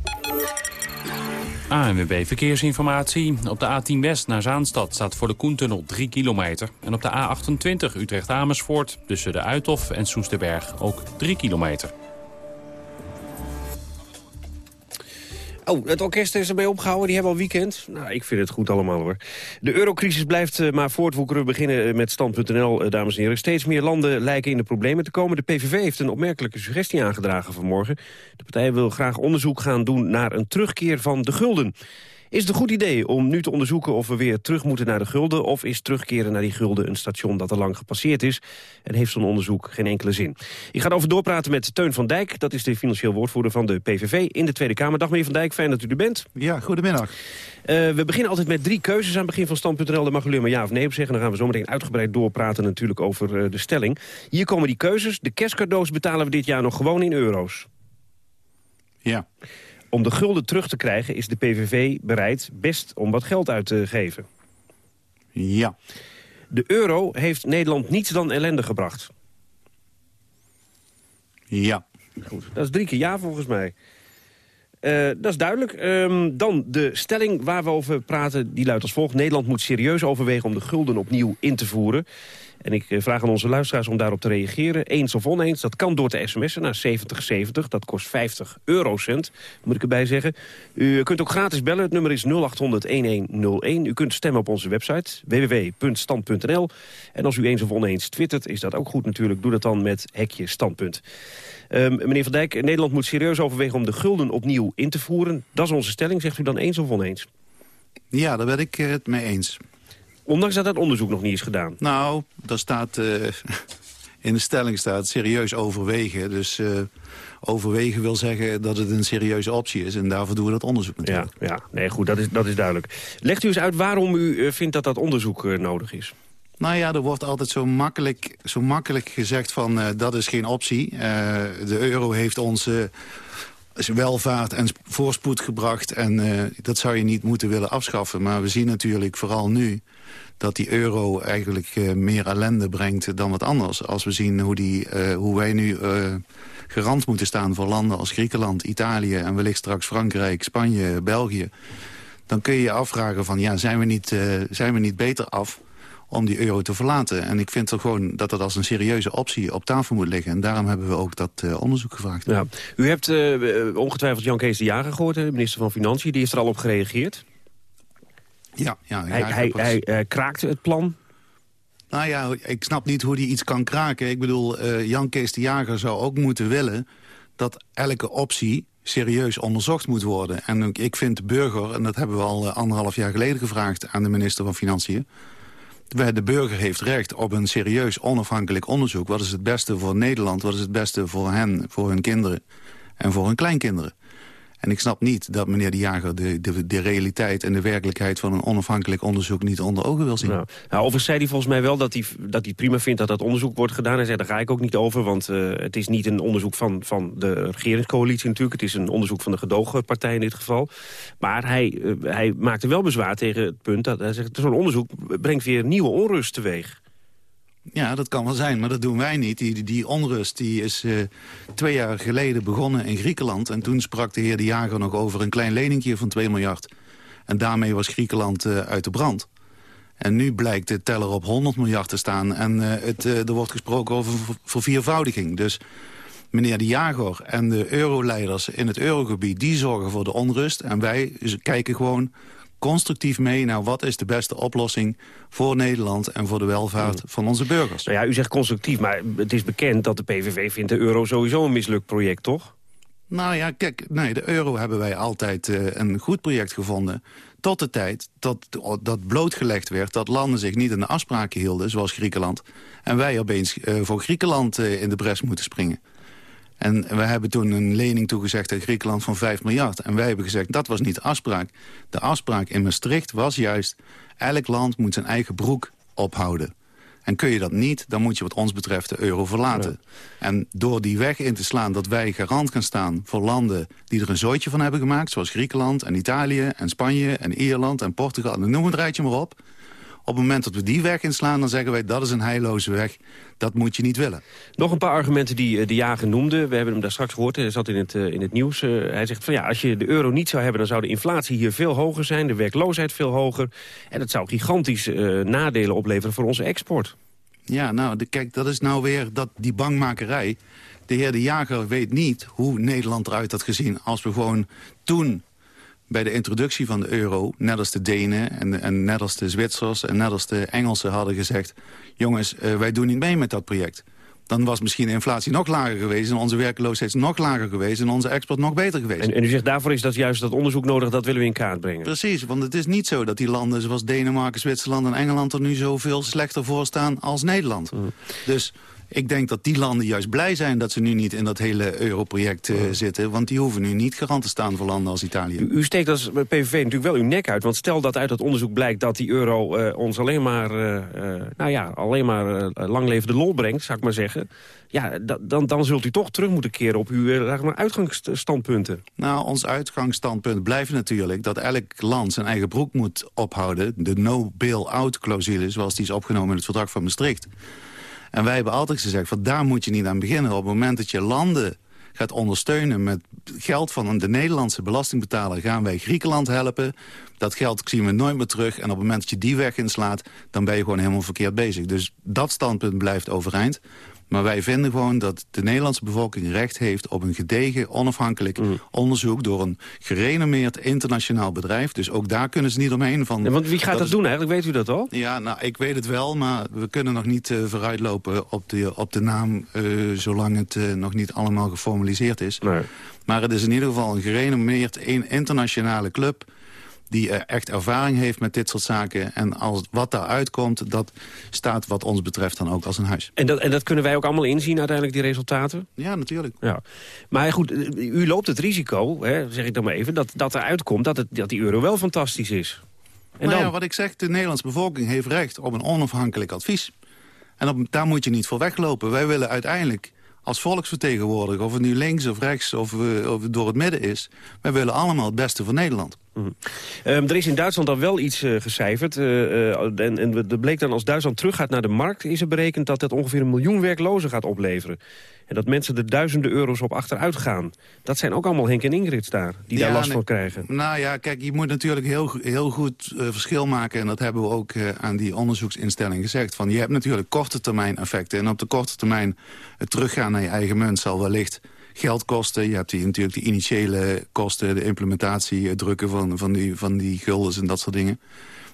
ANWB Verkeersinformatie. Op de A10 West naar Zaanstad staat voor de Koentunnel 3 kilometer. En op de A28 Utrecht-Amersfoort tussen de Uithof en Soesterberg ook 3 kilometer. Oh, het orkest is erbij opgehouden. Die hebben al weekend. Nou, ik vind het goed allemaal hoor. De eurocrisis blijft uh, maar voortwoekeren. We beginnen eh, met stand.nl, uh, dames en heren. Steeds meer landen lijken in de problemen te komen. De PVV heeft een opmerkelijke suggestie aangedragen vanmorgen. De partij wil graag onderzoek gaan doen naar een terugkeer van de gulden. Is het een goed idee om nu te onderzoeken of we weer terug moeten naar de gulden... of is terugkeren naar die gulden een station dat al lang gepasseerd is... en heeft zo'n onderzoek geen enkele zin? Ik ga erover doorpraten met Teun van Dijk. Dat is de financieel woordvoerder van de PVV in de Tweede Kamer. Dag meneer Van Dijk, fijn dat u er bent. Ja, goedemiddag. Uh, we beginnen altijd met drie keuzes aan het begin van Stand.nl. Daar mag u maar ja of nee op zeggen. Dan gaan we zometeen uitgebreid doorpraten natuurlijk over uh, de stelling. Hier komen die keuzes. De kerstcadeaus betalen we dit jaar nog gewoon in euro's. Ja. Om de gulden terug te krijgen is de PVV bereid best om wat geld uit te geven. Ja. De euro heeft Nederland niets dan ellende gebracht. Ja. Goed, dat is drie keer ja volgens mij. Uh, dat is duidelijk. Um, dan de stelling waar we over praten, die luidt als volgt. Nederland moet serieus overwegen om de gulden opnieuw in te voeren. En ik vraag aan onze luisteraars om daarop te reageren. Eens of oneens, dat kan door te sms'en naar 7070. Dat kost 50 eurocent, moet ik erbij zeggen. U kunt ook gratis bellen, het nummer is 0800-1101. U kunt stemmen op onze website www.stand.nl. En als u eens of oneens twittert, is dat ook goed natuurlijk. Doe dat dan met hekje standpunt. Um, meneer Van Dijk, Nederland moet serieus overwegen om de gulden opnieuw in te voeren. Dat is onze stelling. Zegt u dan eens of oneens? Ja, daar ben ik het mee eens. Ondanks dat dat onderzoek nog niet is gedaan? Nou, daar staat, uh, (laughs) in de stelling staat serieus overwegen. Dus uh, overwegen wil zeggen dat het een serieuze optie is. En daarvoor doen we dat onderzoek natuurlijk. Ja, ja. nee goed, dat is, dat is duidelijk. Legt u eens uit waarom u uh, vindt dat dat onderzoek nodig is? Nou ja, er wordt altijd zo makkelijk, zo makkelijk gezegd van dat is geen optie. de euro heeft ons welvaart en voorspoed gebracht. En dat zou je niet moeten willen afschaffen. Maar we zien natuurlijk vooral nu dat die euro eigenlijk uh, meer ellende brengt dan wat anders. Als we zien hoe, die, uh, hoe wij nu garant moeten staan voor landen als Griekenland, Italië... en wellicht straks Frankrijk, Spanje, België... dan kun je je afvragen van, ja, zijn we niet, zijn we niet beter af om die euro te verlaten. En ik vind toch gewoon dat dat als een serieuze optie op tafel moet liggen. En daarom hebben we ook dat uh, onderzoek gevraagd. Ja. U hebt uh, ongetwijfeld Jan Kees de Jager gehoord, de minister van Financiën. Die heeft er al op gereageerd. Ja, ja, hij, hij, hij, hij kraakte het plan. Nou ja, ik snap niet hoe hij iets kan kraken. Ik bedoel, uh, Jan Kees de Jager zou ook moeten willen... dat elke optie serieus onderzocht moet worden. En ik vind de burger, en dat hebben we al anderhalf jaar geleden gevraagd... aan de minister van Financiën... De burger heeft recht op een serieus onafhankelijk onderzoek. Wat is het beste voor Nederland? Wat is het beste voor hen, voor hun kinderen en voor hun kleinkinderen? En ik snap niet dat meneer De Jager de, de, de realiteit en de werkelijkheid van een onafhankelijk onderzoek niet onder ogen wil zien. Nou, overigens zei hij volgens mij wel dat hij, dat hij prima vindt dat dat onderzoek wordt gedaan. Hij zei, daar ga ik ook niet over, want uh, het is niet een onderzoek van, van de regeringscoalitie natuurlijk. Het is een onderzoek van de gedoogpartij in dit geval. Maar hij, uh, hij maakte wel bezwaar tegen het punt dat hij zegt, zo'n onderzoek brengt weer nieuwe onrust teweeg. Ja, dat kan wel zijn, maar dat doen wij niet. Die, die onrust die is uh, twee jaar geleden begonnen in Griekenland. En toen sprak de heer De Jager nog over een klein leningje van 2 miljard. En daarmee was Griekenland uh, uit de brand. En nu blijkt de teller op 100 miljard te staan. En uh, het, er wordt gesproken over verviervoudiging. Dus meneer De Jager en de euroleiders in het eurogebied... die zorgen voor de onrust. En wij kijken gewoon constructief mee naar wat is de beste oplossing voor Nederland en voor de welvaart hmm. van onze burgers. Nou ja, u zegt constructief, maar het is bekend dat de PVV vindt de euro sowieso een mislukt project, toch? Nou ja, kijk, nee, de euro hebben wij altijd uh, een goed project gevonden. Tot de tijd dat, dat blootgelegd werd dat landen zich niet aan de afspraken hielden, zoals Griekenland. En wij opeens uh, voor Griekenland uh, in de bres moeten springen. En we hebben toen een lening toegezegd aan Griekenland van 5 miljard. En wij hebben gezegd, dat was niet de afspraak. De afspraak in Maastricht was juist... elk land moet zijn eigen broek ophouden. En kun je dat niet, dan moet je wat ons betreft de euro verlaten. En door die weg in te slaan dat wij garant gaan staan... voor landen die er een zooitje van hebben gemaakt... zoals Griekenland en Italië en Spanje en Ierland en Portugal... en noem het rijtje maar op... Op het moment dat we die weg inslaan, dan zeggen wij dat is een heilloze weg. Dat moet je niet willen. Nog een paar argumenten die eh, de jager noemde. We hebben hem daar straks gehoord. Hij zat in het, eh, in het nieuws. Uh, hij zegt van ja, als je de euro niet zou hebben... dan zou de inflatie hier veel hoger zijn. De werkloosheid veel hoger. En dat zou gigantisch uh, nadelen opleveren voor onze export. Ja, nou, de, kijk, dat is nou weer dat, die bangmakerij. De heer De Jager weet niet hoe Nederland eruit had gezien... als we gewoon toen bij de introductie van de euro, net als de Denen en, en net als de Zwitsers en net als de Engelsen hadden gezegd... jongens, uh, wij doen niet mee met dat project. dan was misschien de inflatie nog lager geweest... en onze werkloosheid nog lager geweest... en onze export nog beter geweest. En, en u zegt daarvoor is dat juist dat onderzoek nodig, dat willen we in kaart brengen. Precies, want het is niet zo dat die landen zoals Denemarken, Zwitserland en Engeland... er nu zoveel slechter voor staan als Nederland. Mm. Dus ik denk dat die landen juist blij zijn dat ze nu niet in dat hele europroject uh, zitten. Want die hoeven nu niet garant te staan voor landen als Italië. U, u, steekt als PVV natuurlijk wel uw nek uit. Want stel dat uit dat onderzoek blijkt dat die euro uh, ons alleen maar, uh, nou ja, alleen maar lang levende lol brengt, zou ik maar zeggen. Ja, dan, dan zult u toch terug moeten keren op uw maar, uitgangsstandpunten. Nou, ons uitgangsstandpunt blijft natuurlijk dat elk land zijn eigen broek moet ophouden. De no-bail-out clausule, zoals die is opgenomen in het verdrag van Maastricht. En wij hebben altijd gezegd, van daar moet je niet aan beginnen. Op het moment dat je landen gaat ondersteunen met geld van de Nederlandse belastingbetaler... gaan wij Griekenland helpen. Dat geld zien we nooit meer terug. En op het moment dat je die weg inslaat, dan ben je gewoon helemaal verkeerd bezig. Dus dat standpunt blijft overeind. Maar wij vinden gewoon dat de Nederlandse bevolking recht heeft... op een gedegen, onafhankelijk onderzoek... door een gerenommeerd internationaal bedrijf. Dus ook daar kunnen ze niet omheen. Van, ja, want wie gaat dat, dat doen eigenlijk? Weet u dat al? Ja, nou, ik weet het wel, maar we kunnen nog niet uh, vooruitlopen op de, op de naam... Uh, zolang het uh, nog niet allemaal geformaliseerd is. Nee. Maar het is in ieder geval een gerenommeerd een internationale club die echt ervaring heeft met dit soort zaken. En als wat daaruit komt, dat staat wat ons betreft dan ook als een huis. En dat, en dat kunnen wij ook allemaal inzien uiteindelijk, die resultaten? Ja, natuurlijk. Ja. Maar goed, u loopt het risico, hè, zeg ik dan maar even, dat, dat eruit komt dat, het, dat die euro wel fantastisch is. En nou dan? ja, wat ik zeg, de Nederlandse bevolking heeft recht op een onafhankelijk advies. En op, daar moet je niet voor weglopen. Wij willen uiteindelijk als volksvertegenwoordiger, of het nu links of rechts of, uh, of door het midden is... wij willen allemaal het beste voor Nederland. Mm -hmm. um, er is in Duitsland dan wel iets uh, gecijferd. Uh, en, en er bleek dan als Duitsland teruggaat naar de markt... is er berekend dat dat ongeveer een miljoen werklozen gaat opleveren. En dat mensen er duizenden euro's op achteruit gaan. Dat zijn ook allemaal Henk en Ingrid daar, die ja, daar last van krijgen. Nou ja, kijk, je moet natuurlijk heel, heel goed uh, verschil maken... en dat hebben we ook uh, aan die onderzoeksinstelling gezegd. Van, je hebt natuurlijk korte termijn effecten. En op de korte termijn het teruggaan naar je eigen munt zal wellicht geld kosten. Je hebt die, natuurlijk de initiële kosten, de implementatie, het drukken van, van, die, van die guldens en dat soort dingen.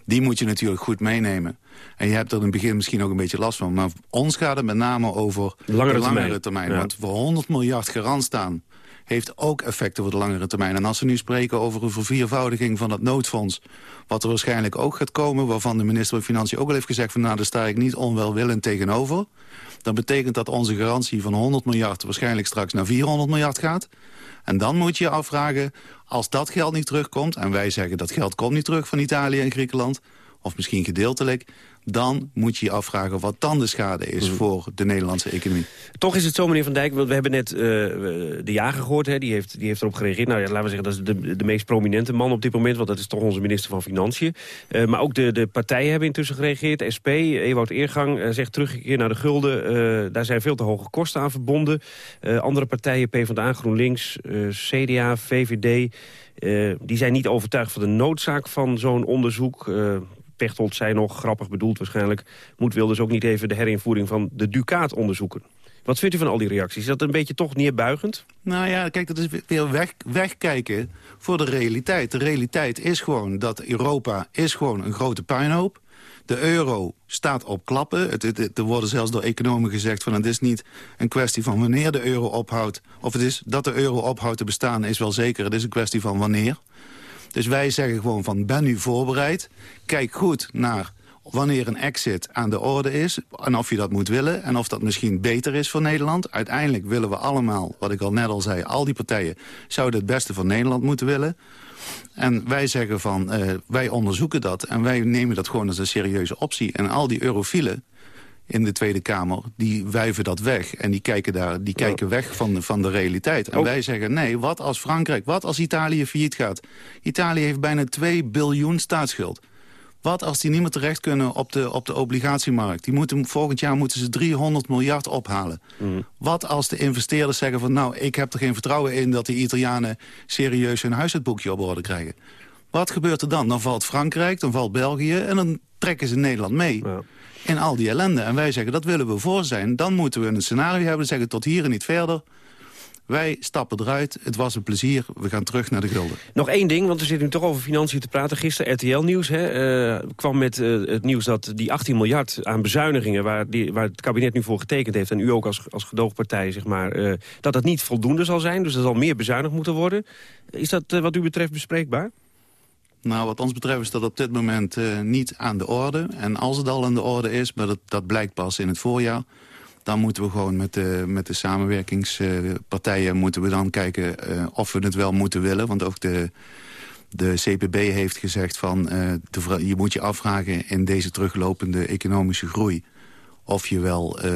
Die moet je natuurlijk goed meenemen. En je hebt er in het begin misschien ook een beetje last van. Maar ons gaat het met name over langere de langere termijn. termijn. Ja. Want voor 100 miljard garant staan heeft ook effecten voor de langere termijn. En als we nu spreken over een verviervoudiging van het noodfonds... wat er waarschijnlijk ook gaat komen... waarvan de minister van Financiën ook al heeft gezegd... van nou, daar sta ik niet onwelwillend tegenover... dan betekent dat onze garantie van 100 miljard... waarschijnlijk straks naar 400 miljard gaat. En dan moet je je afvragen, als dat geld niet terugkomt... en wij zeggen dat geld komt niet terug van Italië en Griekenland... of misschien gedeeltelijk dan moet je je afvragen wat dan de schade is voor de Nederlandse economie. Toch is het zo, meneer Van Dijk, want we hebben net uh, de jager gehoord, hè, die, heeft, die heeft erop gereageerd. Nou ja, laten we zeggen, dat is de, de meest prominente man op dit moment, want dat is toch onze minister van Financiën. Uh, maar ook de, de partijen hebben intussen gereageerd. SP, Ewout Eergang, uh, zegt teruggekeerd naar de gulden. daar zijn veel te hoge kosten aan verbonden. andere partijen, PvdA, GroenLinks, CDA, VVD... die zijn niet overtuigd van de noodzaak van zo'n onderzoek. Pechtold zei nog, grappig bedoeld waarschijnlijk... moet Wilders ook niet even de herinvoering van de Ducaat onderzoeken. Wat vindt u van al die reacties? Is dat een beetje toch neerbuigend? Nou ja, kijk, dat is weer weg, wegkijken voor de realiteit. De realiteit is gewoon dat Europa is gewoon een grote puinhoop. De euro staat op klappen. Het, er worden zelfs door economen gezegd... van het is niet een kwestie van wanneer de euro ophoudt... of het is dat de euro ophoudt te bestaan is wel zeker. Het is een kwestie van wanneer. Dus wij zeggen gewoon van ben nu voorbereid. Kijk goed naar wanneer een exit aan de orde is en of je dat moet willen en of dat misschien beter is voor Nederland. Uiteindelijk willen we allemaal, wat ik al net al zei, al die partijen zouden het beste voor Nederland moeten willen. En wij zeggen van, uh, wij onderzoeken dat en wij nemen dat gewoon als een serieuze optie. En al die eurofielen, in de Tweede Kamer, die wuiven dat weg. En die kijken, daar, die kijken weg van de, van de realiteit. En Ook- wij zeggen, nee, wat als Frankrijk, wat als Italië failliet gaat? Italië heeft bijna 2 biljoen staatsschuld. Wat als die niet meer terecht kunnen op de, op de obligatiemarkt? Die moeten, volgend jaar moeten ze 300 miljard ophalen. Wat als de investeerders zeggen van... nou, ik heb er geen vertrouwen in dat die Italianen... serieus hun huishoudboekje op orde krijgen. Wat gebeurt er dan? Dan valt Frankrijk, dan valt België... en dan trekken ze Nederland mee. In al die ellende. En wij zeggen, dat willen we voor zijn. Dan moeten we een scenario hebben, zeggen tot hier en niet verder. Wij stappen eruit, het was een plezier, we gaan terug naar de gulden. Nog één ding, want we zitten nu toch over financiën te praten. Gisteren RTL Nieuws hè, eh, kwam met eh, het nieuws dat die 18 miljard aan bezuinigingen... Waar, die, waar het kabinet nu voor getekend heeft, en u ook als, als gedoogpartij... Zeg maar, eh, dat dat niet voldoende zal zijn, dus er zal meer bezuinigd moeten worden. Is dat wat u betreft bespreekbaar? Nou, wat ons betreft is dat op dit moment niet aan de orde. En als het al aan de orde is, maar dat, dat blijkt pas in het voorjaar dan moeten we gewoon met de, met de samenwerkingspartijen moeten we dan kijken uh, of we het wel moeten willen. Want ook de, de CPB heeft gezegd van uh, de, je moet je afvragen in deze teruglopende economische groei of je wel uh,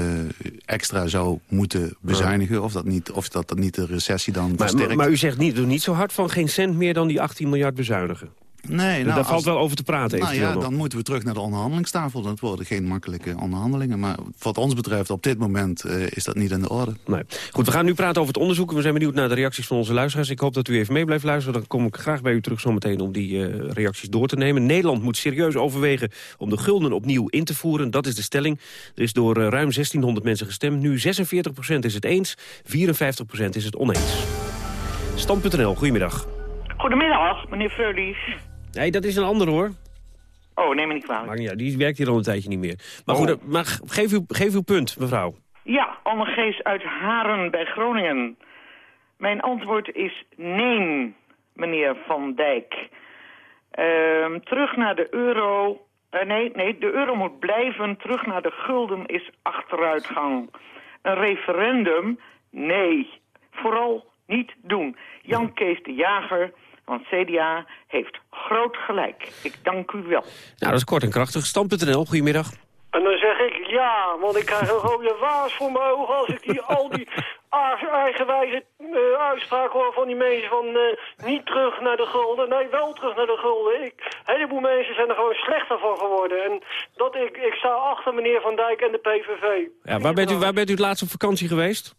extra zou moeten bezuinigen... of dat, niet, of dat, dat niet de recessie dan maar, versterkt. Maar, maar u zegt niet, doe niet zo hard van geen cent meer dan die 18 miljard bezuinigen. Nee, nou, Daar valt wel over te praten Nou ja, nog. dan moeten we terug naar de onderhandelingstafel. Dat worden geen makkelijke onderhandelingen. Maar wat ons betreft, op dit moment uh, is dat niet aan de orde. Nee. Goed, we gaan nu praten over het onderzoek. We zijn benieuwd naar de reacties van onze luisteraars. Ik hoop dat u even mee blijft luisteren. Dan kom ik graag bij u terug zometeen om die uh, reacties door te nemen. Nederland moet serieus overwegen om de gulden opnieuw in te voeren. Dat is de stelling. Er is door uh, ruim 1600 mensen gestemd. Nu 46% is het eens, 54% is het oneens. Stand.nl, goedemiddag. Goedemiddag, meneer Freulies. Nee, dat is een ander hoor. Oh, neem me niet kwalijk. Maar ja, die werkt hier al een tijdje niet meer. Maar goed, Oh. maar geef, uw, geef uw punt, mevrouw. Ja, Anne Gees uit Haren bij Groningen. Mijn antwoord is nee, meneer Van Dijk. Ehm, terug naar de euro... eh, nee, nee, de euro moet blijven. Terug naar de gulden is achteruitgang. Een referendum? Nee. Vooral niet doen. Jan Kees de Jager van CDA heeft groot gelijk. Ik dank u wel. Nou, dat is kort en krachtig. Stand.nl, goedemiddag. En dan zeg ik ja, want ik krijg een rode waas voor mijn ogen als ik die, (laughs) al die eigenwijze eh, uitspraken hoor van die mensen van eh, niet terug naar de gulden. Nee, wel terug naar de gulden. Ik, een heleboel mensen zijn er gewoon slechter van geworden. En dat ik, ik sta achter meneer Van Dijk en de PVV. Ja, waar, bent u, waar bent u het laatst op vakantie geweest?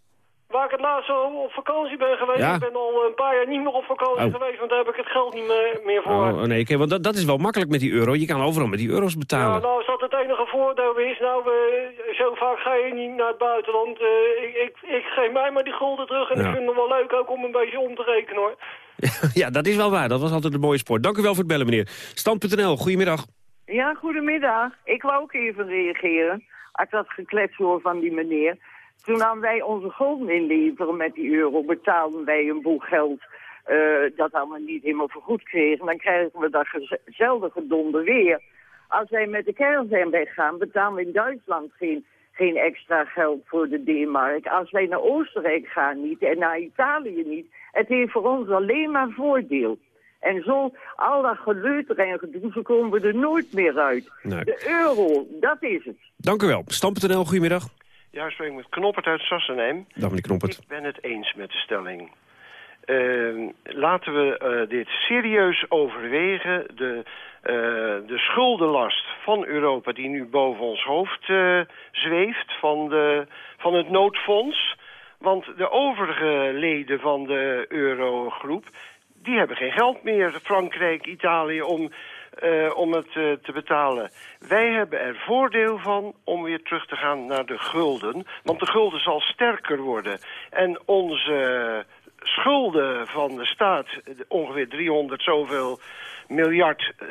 Waar ik het laatst op op vakantie ben geweest, Ja. ik ben al een paar jaar niet meer op vakantie Oh. geweest, want daar heb ik het geld niet meer, meer voor. Oh, nee, oké, want dat, dat is wel makkelijk met die euro. Je kan overal met die euro's Ja, betalen. nou, als dat het enige voordeel is, nou, eh, zo vaak ga je niet naar het buitenland. Eh, ik, ik, ik geef mij maar die gulden terug en Ja. ik vind het wel leuk ook om een beetje om te rekenen, hoor. (laughs) ja, dat is wel waar. Dat was altijd een mooie sport. Dank u wel voor het bellen, meneer. Stand.nl, goedemiddag. Ja, goedemiddag. Ik wou ook even reageren. Als ik dat geklets hoor van die meneer. Toen aan wij onze gulden inleveren met die euro, betaalden wij een boel geld eh, dat allemaal niet helemaal vergoed kregen. Dan krijgen we dat gezellige gedonde weer. Als wij met de kern zijn weggaan, betalen we in Duitsland geen, geen extra geld voor de D-mark. Als wij naar Oostenrijk gaan niet en naar Italië niet. Het heeft voor ons alleen maar voordeel. En zo, al dat geleuter en gedoe, zo komen we er nooit meer uit. Nee. De euro, dat is het. Dank u wel. Stand.nl, goedemiddag. Ja, ik spreek met Knoppert uit Sassenheim. Dag meneer Knoppert. Ik ben het eens met de stelling. Ehm, laten we eh, dit serieus overwegen. De, eh, de schuldenlast van Europa die nu boven ons hoofd eh, zweeft van, de, van het noodfonds. Want de overige leden van de eurogroep... die hebben geen geld meer, Frankrijk, Italië, om, eh, om het eh, te betalen. Wij hebben er voordeel van om weer terug te gaan naar de gulden. Want de gulden zal sterker worden. En onze schulden van de staat, ongeveer 300 zoveel miljard eh,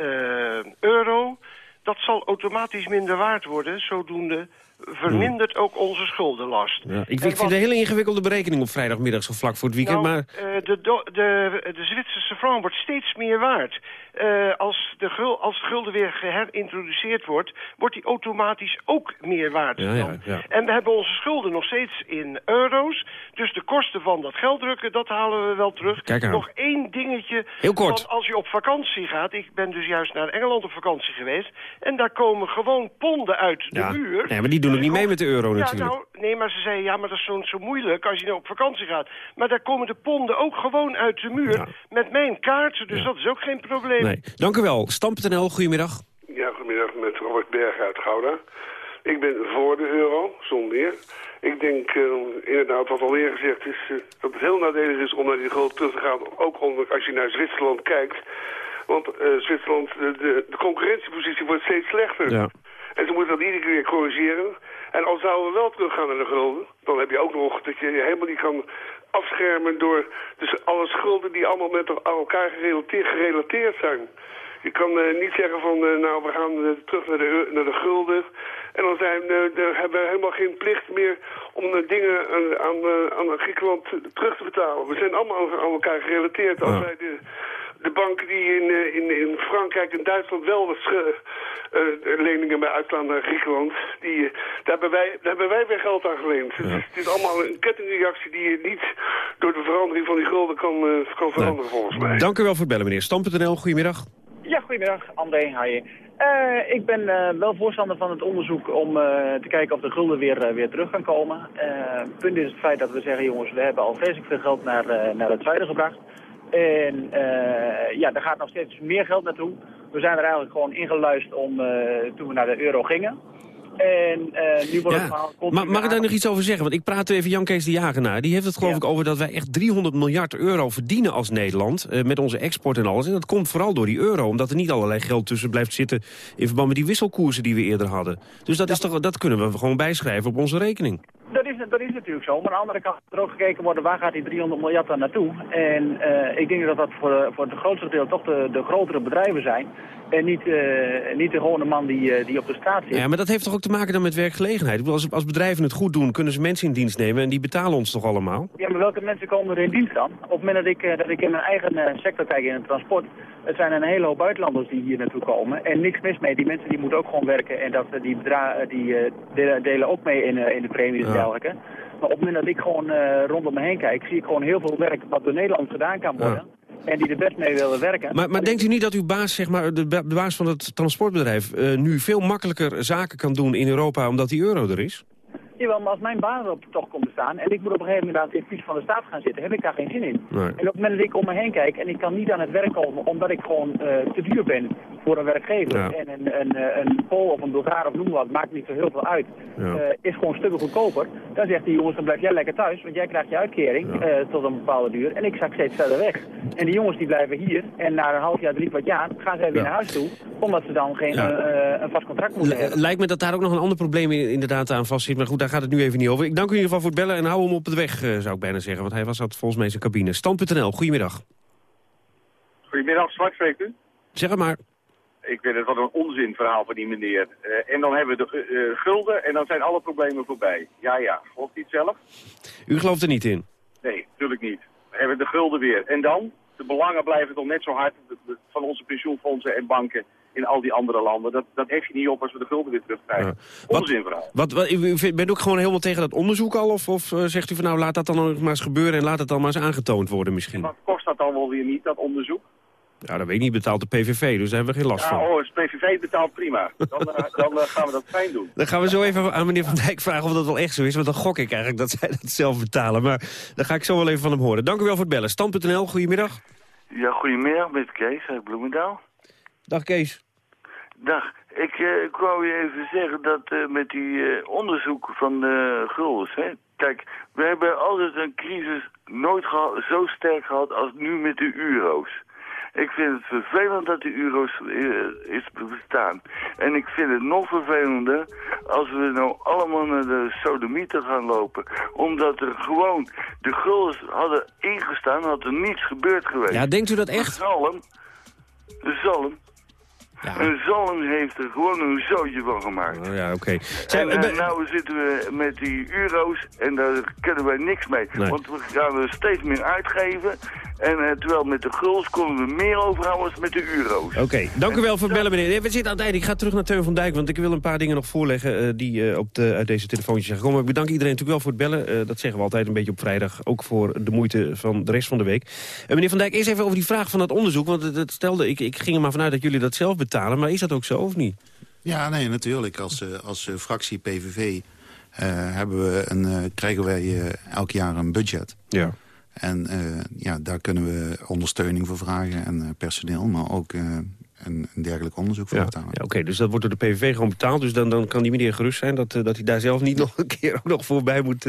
euro... dat zal automatisch minder waard worden. Zodoende vermindert ook onze schuldenlast. Ja, ik, vind wat- een hele ingewikkelde berekening op vrijdagmiddag zo vlak voor het weekend. nou, maar de, de, de Zwitserse franc wordt steeds meer waard. Eh, als, de gul, als gulden weer geherintroduceerd wordt, wordt die automatisch ook meer waard. Ja, ja, dan. ja. En we hebben onze schulden nog steeds in euro's. Dus de kosten van dat gelddrukken, dat halen we wel terug. Kijk. Nog één dingetje. Heel kort. Want als je op vakantie gaat, ik ben dus juist naar Engeland op vakantie geweest... en daar komen gewoon ponden uit de muur. Nee, maar die doen ook niet mee met de euro Ja, natuurlijk. nou, nee, maar ze zeiden, ja, maar dat is zo, zo moeilijk als je nou op vakantie gaat. Maar daar komen de ponden ook gewoon uit de muur met mijn kaart, dus dat is ook geen probleem. Nee. Dank u wel. Stam.nl, goedemiddag. Ja, goedemiddag met Robert Berg uit Gouda. Ik ben voor de euro, zonder meer. Ik denk eh, inderdaad, wat al eerder gezegd is, eh, dat het heel nadelig is om naar die gulden terug te gaan. Ook onder, als je naar Zwitserland kijkt. Want eh, Zwitserland, de, de, de concurrentiepositie wordt steeds slechter. Ja. En ze moeten dat iedere keer corrigeren. En al zouden we wel teruggaan naar de gulden, dan heb je ook nog dat je helemaal niet kan afschermen door dus alle schulden die allemaal met elkaar gerelateerd, gerelateerd zijn. Je kan eh, niet zeggen van, eh, nou, we gaan eh, terug naar de, naar de gulden. En dan zijn, dan hebben we helemaal geen plicht meer om de dingen aan, aan, aan Griekenland terug te betalen. We zijn allemaal aan, aan elkaar gerelateerd. Als wij de, de banken die in, eh, in, in Frankrijk en Duitsland wel wat sch- eh, leningen bij uitslaan naar Griekenland, die, eh, daar, hebben wij, daar hebben wij weer geld aan geleend. Het, is, het is allemaal een kettingreactie die je niet door de verandering van die gulden kan, eh, kan veranderen volgens mij. Dank u wel voor het bellen, meneer. Stam.nl, goedemiddag. Ja, goedemiddag. André, hi. Eh, ik ben eh, wel voorstander van het onderzoek om eh, te kijken of de gulden weer, eh, weer terug kan komen. Eh, het punt is het feit dat we zeggen, jongens, we hebben al vreselijk veel geld naar, eh, naar het zuiden gebracht. En eh, ja, daar gaat nog steeds meer geld naartoe. We zijn er eigenlijk gewoon ingeluisterd om, eh, toen we naar de euro gingen. En eh, nu wordt het verhaal... Maar mag ik daar nog iets over zeggen? Want ik praat even Jan Kees de Jager na. Die heeft het geloof ik over dat wij echt 300 miljard euro verdienen als Nederland. met onze export en alles. En dat komt vooral door die euro. Omdat er niet allerlei geld tussen blijft zitten in verband met die wisselkoersen die we eerder hadden. Dus dat, is toch, dat kunnen we gewoon bijschrijven op onze rekening. Dat is, dat is natuurlijk zo. Maar aan de andere kant moet er ook gekeken worden waar gaat die 300 miljard dan naartoe. En eh, ik denk dat dat voor, voor het grootste deel toch de, de grotere bedrijven zijn. En niet, eh, niet de gewone man die, eh, die op de straat zit. Ja, maar dat heeft toch ook te maken dan met werkgelegenheid? Ik bedoel, als, als bedrijven het goed doen, kunnen ze mensen in dienst nemen... en die betalen ons toch allemaal? Ja, maar welke mensen komen er in dienst dan? Op het moment dat ik, eh, dat ik in mijn eigen eh, sector kijk in het transport... het zijn een hele hoop buitenlanders die hier naartoe komen. En niks mis mee. Die mensen die moeten ook gewoon werken. En dat, eh, die, eh, die eh, delen, ook mee in, eh, in de premies Maar op het moment dat ik gewoon eh, rondom me heen kijk... zie ik gewoon heel veel werk wat door Nederland gedaan kan worden. En die er best mee willen werken. Maar, maar denkt u niet dat uw baas, zeg maar, de baas van het transportbedrijf... eh, nu veel makkelijker zaken kan doen in Europa omdat die euro er is? Maar als mijn baan op toch komt te staan en ik moet op een gegeven moment in het van de staat gaan zitten, heb ik daar geen zin in. Nee. En op het moment dat ik om me heen kijk en ik kan niet aan het werk komen omdat ik gewoon eh, te duur ben voor een werkgever. Ja. En een, een, eh, een Pool of een Bulgaar of noem wat, maakt niet zo heel veel uit. Ja. Eh, is gewoon stukken goedkoper. Dan zegt die jongens, dan blijf jij lekker thuis, want jij krijgt je uitkering tot een bepaalde duur. En ik zak steeds verder weg. En die jongens die blijven hier en na een half jaar, drie kwart jaar gaan zij weer naar huis toe. Omdat ze dan geen een vast contract moeten hebben. Lijkt me dat daar ook nog een ander probleem in- inderdaad aan vastzit. Maar goed, daar gaat het nu even niet over. Ik dank u in ieder geval voor het bellen en hou hem op de weg, eh, zou ik bijna zeggen. Want hij was zat volgens mij in zijn cabine. Stand.nl, goedemiddag. Goedemiddag, Zwart spreekt u. Zeg het maar. Ik vind het wat een onzinverhaal van die meneer. Eh, en dan hebben we de eh, gulden en dan zijn alle problemen voorbij. Ja, ja. Gelooft hij het zelf? U gelooft er niet in? Nee, natuurlijk niet. We hebben de gulden weer. En dan? De belangen blijven toch net zo hard van onze pensioenfondsen en banken in al die andere landen. Dat, dat hef je niet op als we de gulden weer terugkrijgen. Onzinverhaal. Wat, wat, vindt- bent ook gewoon helemaal tegen dat onderzoek al? Of, of eh, zegt u van nou, laat dat dan nog maar eens gebeuren... en laat het dan maar eens aangetoond worden misschien? Wat kost dat dan wel weer niet, dat onderzoek? Ja, dat weet ik niet, betaalt de PVV, dus daar hebben we geen last Ja, van. oh, als PVV betaalt prima. Dan, eh, (laughs) dan eh, gaan we dat fijn doen. Dan gaan we zo even aan meneer Van Dijk vragen of dat wel echt zo is. Want dan gok ik eigenlijk dat zij dat zelf betalen. Maar dan ga ik zo wel even van hem horen. Dank u wel voor het bellen. Stand.nl, goedemiddag. Ja, goedemiddag met Kees uit Bloemendaal. Dag Kees. Dag, ik, eh, ik wou je even zeggen dat eh, met die eh, onderzoek van de guldens, hè. Kijk, we hebben altijd een crisis nooit zo sterk gehad als nu met de euro's. Ik vind het vervelend dat de euro's is bestaan. En ik vind het nog vervelender als we nou allemaal naar de sodomieten gaan lopen. Omdat er gewoon de guldens hadden ingestaan, had er niets gebeurd geweest. Ja, denkt u dat echt? De zalm, de zalm, een zalm heeft er gewoon een zootje van gemaakt. Oh, ja, oké. En eh, ben- nou zitten we met die euro's en daar kunnen wij niks mee. Nee. Want we gaan er steeds meer uitgeven. En eh, terwijl met de guls konden we meer overhouden als met de euro's. Oké, dank u wel voor het bellen, meneer. Nee, We zitten aan het einde. Ik ga terug naar Teun van Dijk, want ik wil een paar dingen nog voorleggen... eh, die eh, op de, uit deze telefoontjes zijn gekomen. Ik bedank iedereen natuurlijk wel voor het bellen. Eh, dat zeggen we altijd een beetje op vrijdag. Ook voor de moeite van de rest van de week. Eh, meneer van Dijk, eerst even over die vraag van dat onderzoek. Want het stelde, ik, ik ging er maar vanuit dat jullie dat zelf betalen. Maar is dat ook zo, of niet? Ja, nee, natuurlijk. Als, eh, als eh, fractie PVV eh, hebben we een, krijgen wij elk jaar een budget. Ja. En ja, daar kunnen we ondersteuning voor vragen en personeel, maar ook een, een dergelijk onderzoek voor Ja, betalen. ja, Oké, dus dat wordt door de PVV gewoon betaald. Dus dan, dan kan die meneer gerust zijn dat, dat hij daar zelf niet (laughs) nog een keer ook nog voorbij moet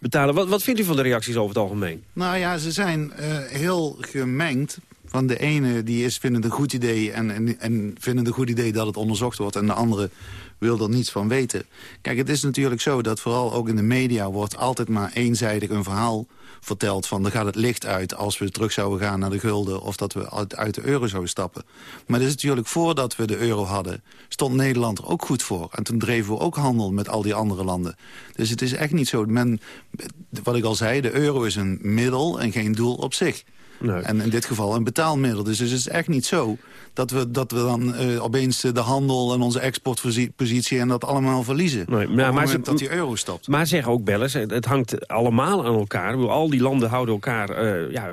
betalen. Wat, wat vindt u van de reacties over het algemeen? Nou ja, ze zijn heel gemengd. Van de ene die is, vindt het een goed idee en, en, en vindt het een goed idee dat het onderzocht wordt... en de andere wil er niets van weten. Kijk, het is natuurlijk zo dat vooral ook in de media wordt altijd maar eenzijdig een verhaal verteld van dan gaat het licht uit als we terug zouden gaan naar de gulden of dat we uit, de euro zouden stappen. Maar dat is natuurlijk voordat we de euro hadden, stond Nederland er ook goed voor. En toen dreven we ook handel met al die andere landen. Dus het is echt niet zo, men, wat ik al zei, de euro is een middel en geen doel op zich. Nee. En in dit geval een betaalmiddel. Dus het is echt niet zo dat we, dat we dan uh, opeens de handel en onze exportpositie en dat allemaal verliezen. Nee, maar, op het moment ze, dat die euro stapt. Maar zeg ook bellen, het hangt allemaal aan elkaar. Bedoel, al die landen houden elkaar, uh, ja,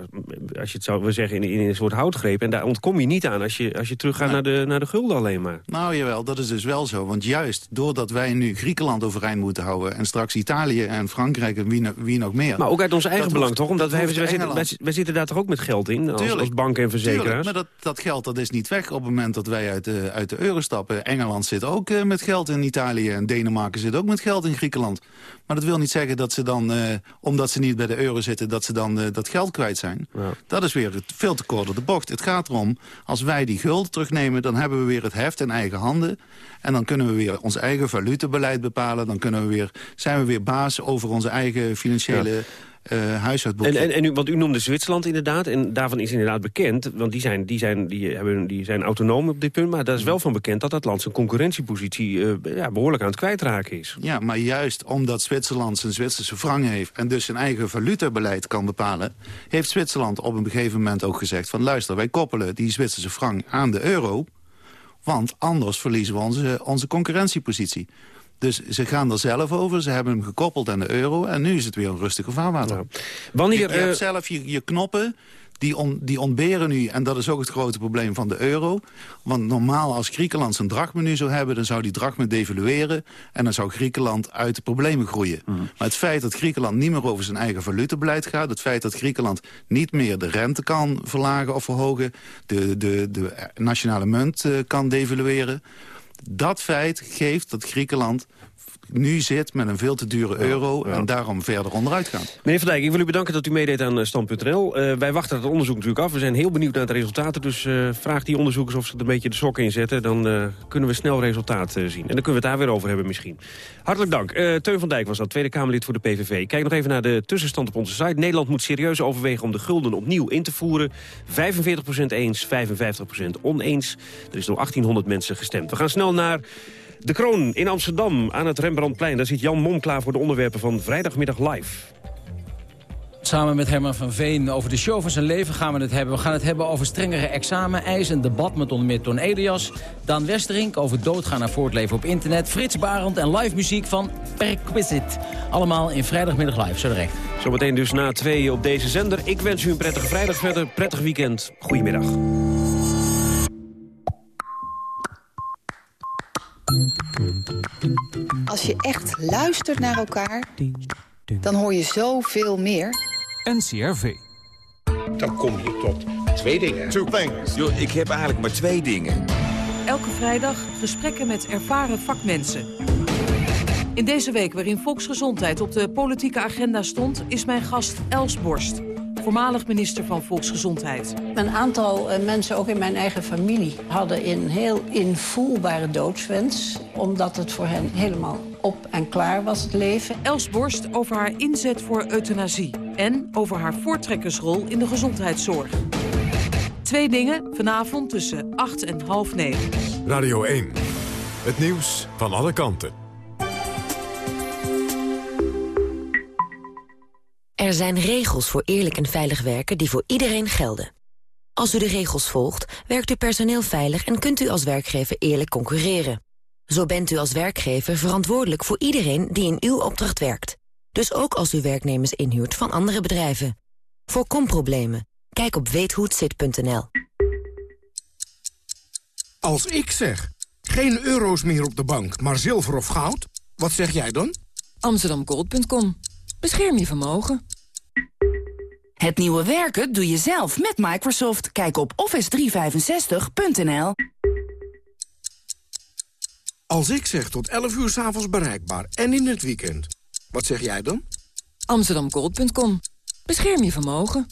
als je het zou willen zeggen, in, in, een soort houtgreep. En daar ontkom je niet aan als je, als je teruggaat naar, de, naar de gulden alleen maar. Nou jawel, dat is dus wel zo. Want juist doordat wij nu Griekenland overeind moeten houden... en straks Italië en Frankrijk en wie, wie nog meer... Maar ook uit ons eigen belang, toch? Omdat wij, wij, zitten, wij, wij, zitten daar toch ook met geld in, als, als banken en verzekeraars? Tuurlijk, maar dat, dat geld dat is niet weg op het moment dat wij uit de, uit de euro stappen. Engeland zit ook uh, met geld in Italië en Denemarken zit ook met geld in Griekenland. Maar dat wil niet zeggen dat ze dan, uh, omdat ze niet bij de euro zitten... dat ze dan uh, dat geld kwijt zijn. Ja. Dat is weer veel te kort op de bocht. Het gaat erom, als wij die gulden terugnemen... dan hebben we weer het heft in eigen handen. En dan kunnen we weer ons eigen valutebeleid bepalen. Dan kunnen we weer, zijn we weer baas over onze eigen financiële... Ja uh, huishoudboekje. En, en, en u, want u noemde Zwitserland inderdaad, en daarvan is inderdaad bekend... want die zijn, die zijn, die hebben, die zijn autonoom op dit punt... maar daar is wel van bekend dat dat land zijn concurrentiepositie... Uh, ja, behoorlijk aan het kwijtraken is. Ja, maar juist omdat Zwitserland zijn Zwitserse frank heeft... en dus zijn eigen valutabeleid kan bepalen... heeft Zwitserland op een gegeven moment ook gezegd van... luister, wij koppelen die Zwitserse frank aan de euro... want anders verliezen we onze, onze concurrentiepositie. Dus ze gaan er zelf over. Ze hebben hem gekoppeld aan de euro. En nu is het weer een rustiger vaarwater. Wanneer, je, je hebt zelf je, je knoppen die, on, die ontberen nu, en dat is ook het grote probleem van de euro. Want normaal als Griekenland zijn drachme nu zou hebben... dan zou die drachme devalueren en dan zou Griekenland uit de problemen groeien. Mm. Maar het feit dat Griekenland niet meer over zijn eigen valutebeleid gaat... het feit dat Griekenland niet meer de rente kan verlagen of verhogen... de, de, de nationale munt uh, kan devalueren... Dat feit geeft dat Griekenland nu zit met een veel te dure euro... en daarom verder onderuit gaat. Meneer Van Dijk, ik wil u bedanken dat u meedeed aan eh, Stand.nl. Uh, wij wachten het onderzoek natuurlijk af. We zijn heel benieuwd naar de resultaten. Dus uh, vraag die onderzoekers of ze er een beetje de sokken in zetten. Dan uh, kunnen we snel resultaat zien. En dan kunnen we het daar weer over hebben misschien. Hartelijk dank. Teun van Dijk was dat, Tweede Kamerlid voor de PVV. Kijk nog even naar de tussenstand op onze site. Nederland moet serieus overwegen om de gulden opnieuw in te voeren. 45% eens, 55% oneens. Er is door 1800 mensen gestemd. We gaan snel naar... De Kroon in Amsterdam aan het Rembrandtplein. Daar zit Jan Mom klaar voor de onderwerpen van vrijdagmiddag live. Samen met Herman van Veen over de show van zijn leven gaan we het hebben. We gaan het hebben over strengere examen-eisen. Een debat met onder meer Ton Elias. Daan Westerink over doodgaan naar voortleven op internet. Frits Barend en live muziek van Perquisite. Allemaal in vrijdagmiddag live, zo direct. Zometeen dus na twee op deze zender. Ik wens u een prettige vrijdag verder, prettig weekend. Goedemiddag. Als je echt luistert naar elkaar, dan hoor je zoveel meer. NCRV. Dan kom je tot twee dingen. Two things. Yo, ik heb eigenlijk maar twee dingen. Elke vrijdag gesprekken met ervaren vakmensen. In deze week waarin volksgezondheid op de politieke agenda stond... is mijn gast Els Borst voormalig minister van Volksgezondheid. Een aantal uh, mensen, ook in mijn eigen familie, hadden een heel invoelbare doodswens. Omdat het voor hen helemaal op en klaar was, het leven. Els Borst over haar inzet voor euthanasie. En over haar voortrekkersrol in de gezondheidszorg. Twee dingen vanavond tussen 8 en half 9. Radio 1. Het nieuws van alle kanten. Er zijn regels voor eerlijk en veilig werken die voor iedereen gelden. Als u de regels volgt, werkt uw personeel veilig... en kunt u als werkgever eerlijk concurreren. Zo bent u als werkgever verantwoordelijk voor iedereen die in uw opdracht werkt. Dus ook als u werknemers inhuurt van andere bedrijven. Voorkom problemen. Kijk op weethohetzit.nl. Als ik zeg, geen euro's meer op de bank, maar zilver of goud... wat zeg jij dan? Amsterdamgold.com. Bescherm je vermogen. Het nieuwe werken doe je zelf met Microsoft. Kijk op office365.nl. Als ik zeg tot 11 uur s'avonds bereikbaar en in het weekend, wat zeg jij dan? Amsterdamgold.com. Bescherm je vermogen.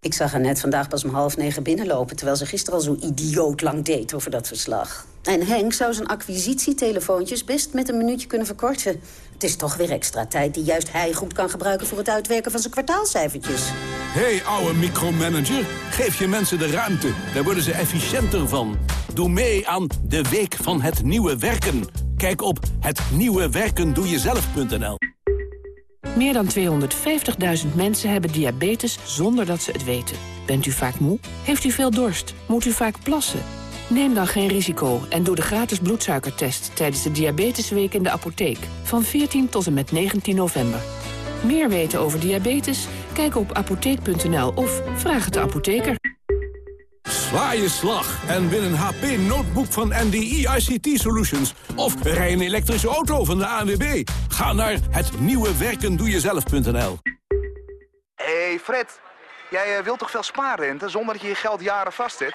Ik zag haar net vandaag pas om half negen binnenlopen... terwijl ze gisteren al zo idioot lang deed over dat verslag. En Henk zou zijn acquisitietelefoontjes best met een minuutje kunnen verkorten. Het is toch weer extra tijd die juist hij goed kan gebruiken... voor het uitwerken van zijn kwartaalcijfertjes. Hé, hey, ouwe micromanager, geef je mensen de ruimte. Daar worden ze efficiënter van. Doe mee aan de Week van het Nieuwe Werken. Kijk op hetnieuwewerkendoejezelf.nl Meer dan 250.000 mensen hebben diabetes zonder dat ze het weten. Bent u vaak moe? Heeft u veel dorst? Moet u vaak plassen? Neem dan geen risico en doe de gratis bloedsuikertest... tijdens de Diabetesweek in de apotheek. Van 14 tot en met 19 november. Meer weten over diabetes? Kijk op apotheek.nl of vraag het de apotheker. Sla je slag en win een HP-notebook van NDI ICT Solutions. Of rij een elektrische auto van de ANWB. Ga naar hetnieuwewerkendoejezelf.nl hey Fred, jij wilt toch veel spaarrente zonder dat je je geld jaren vastzet?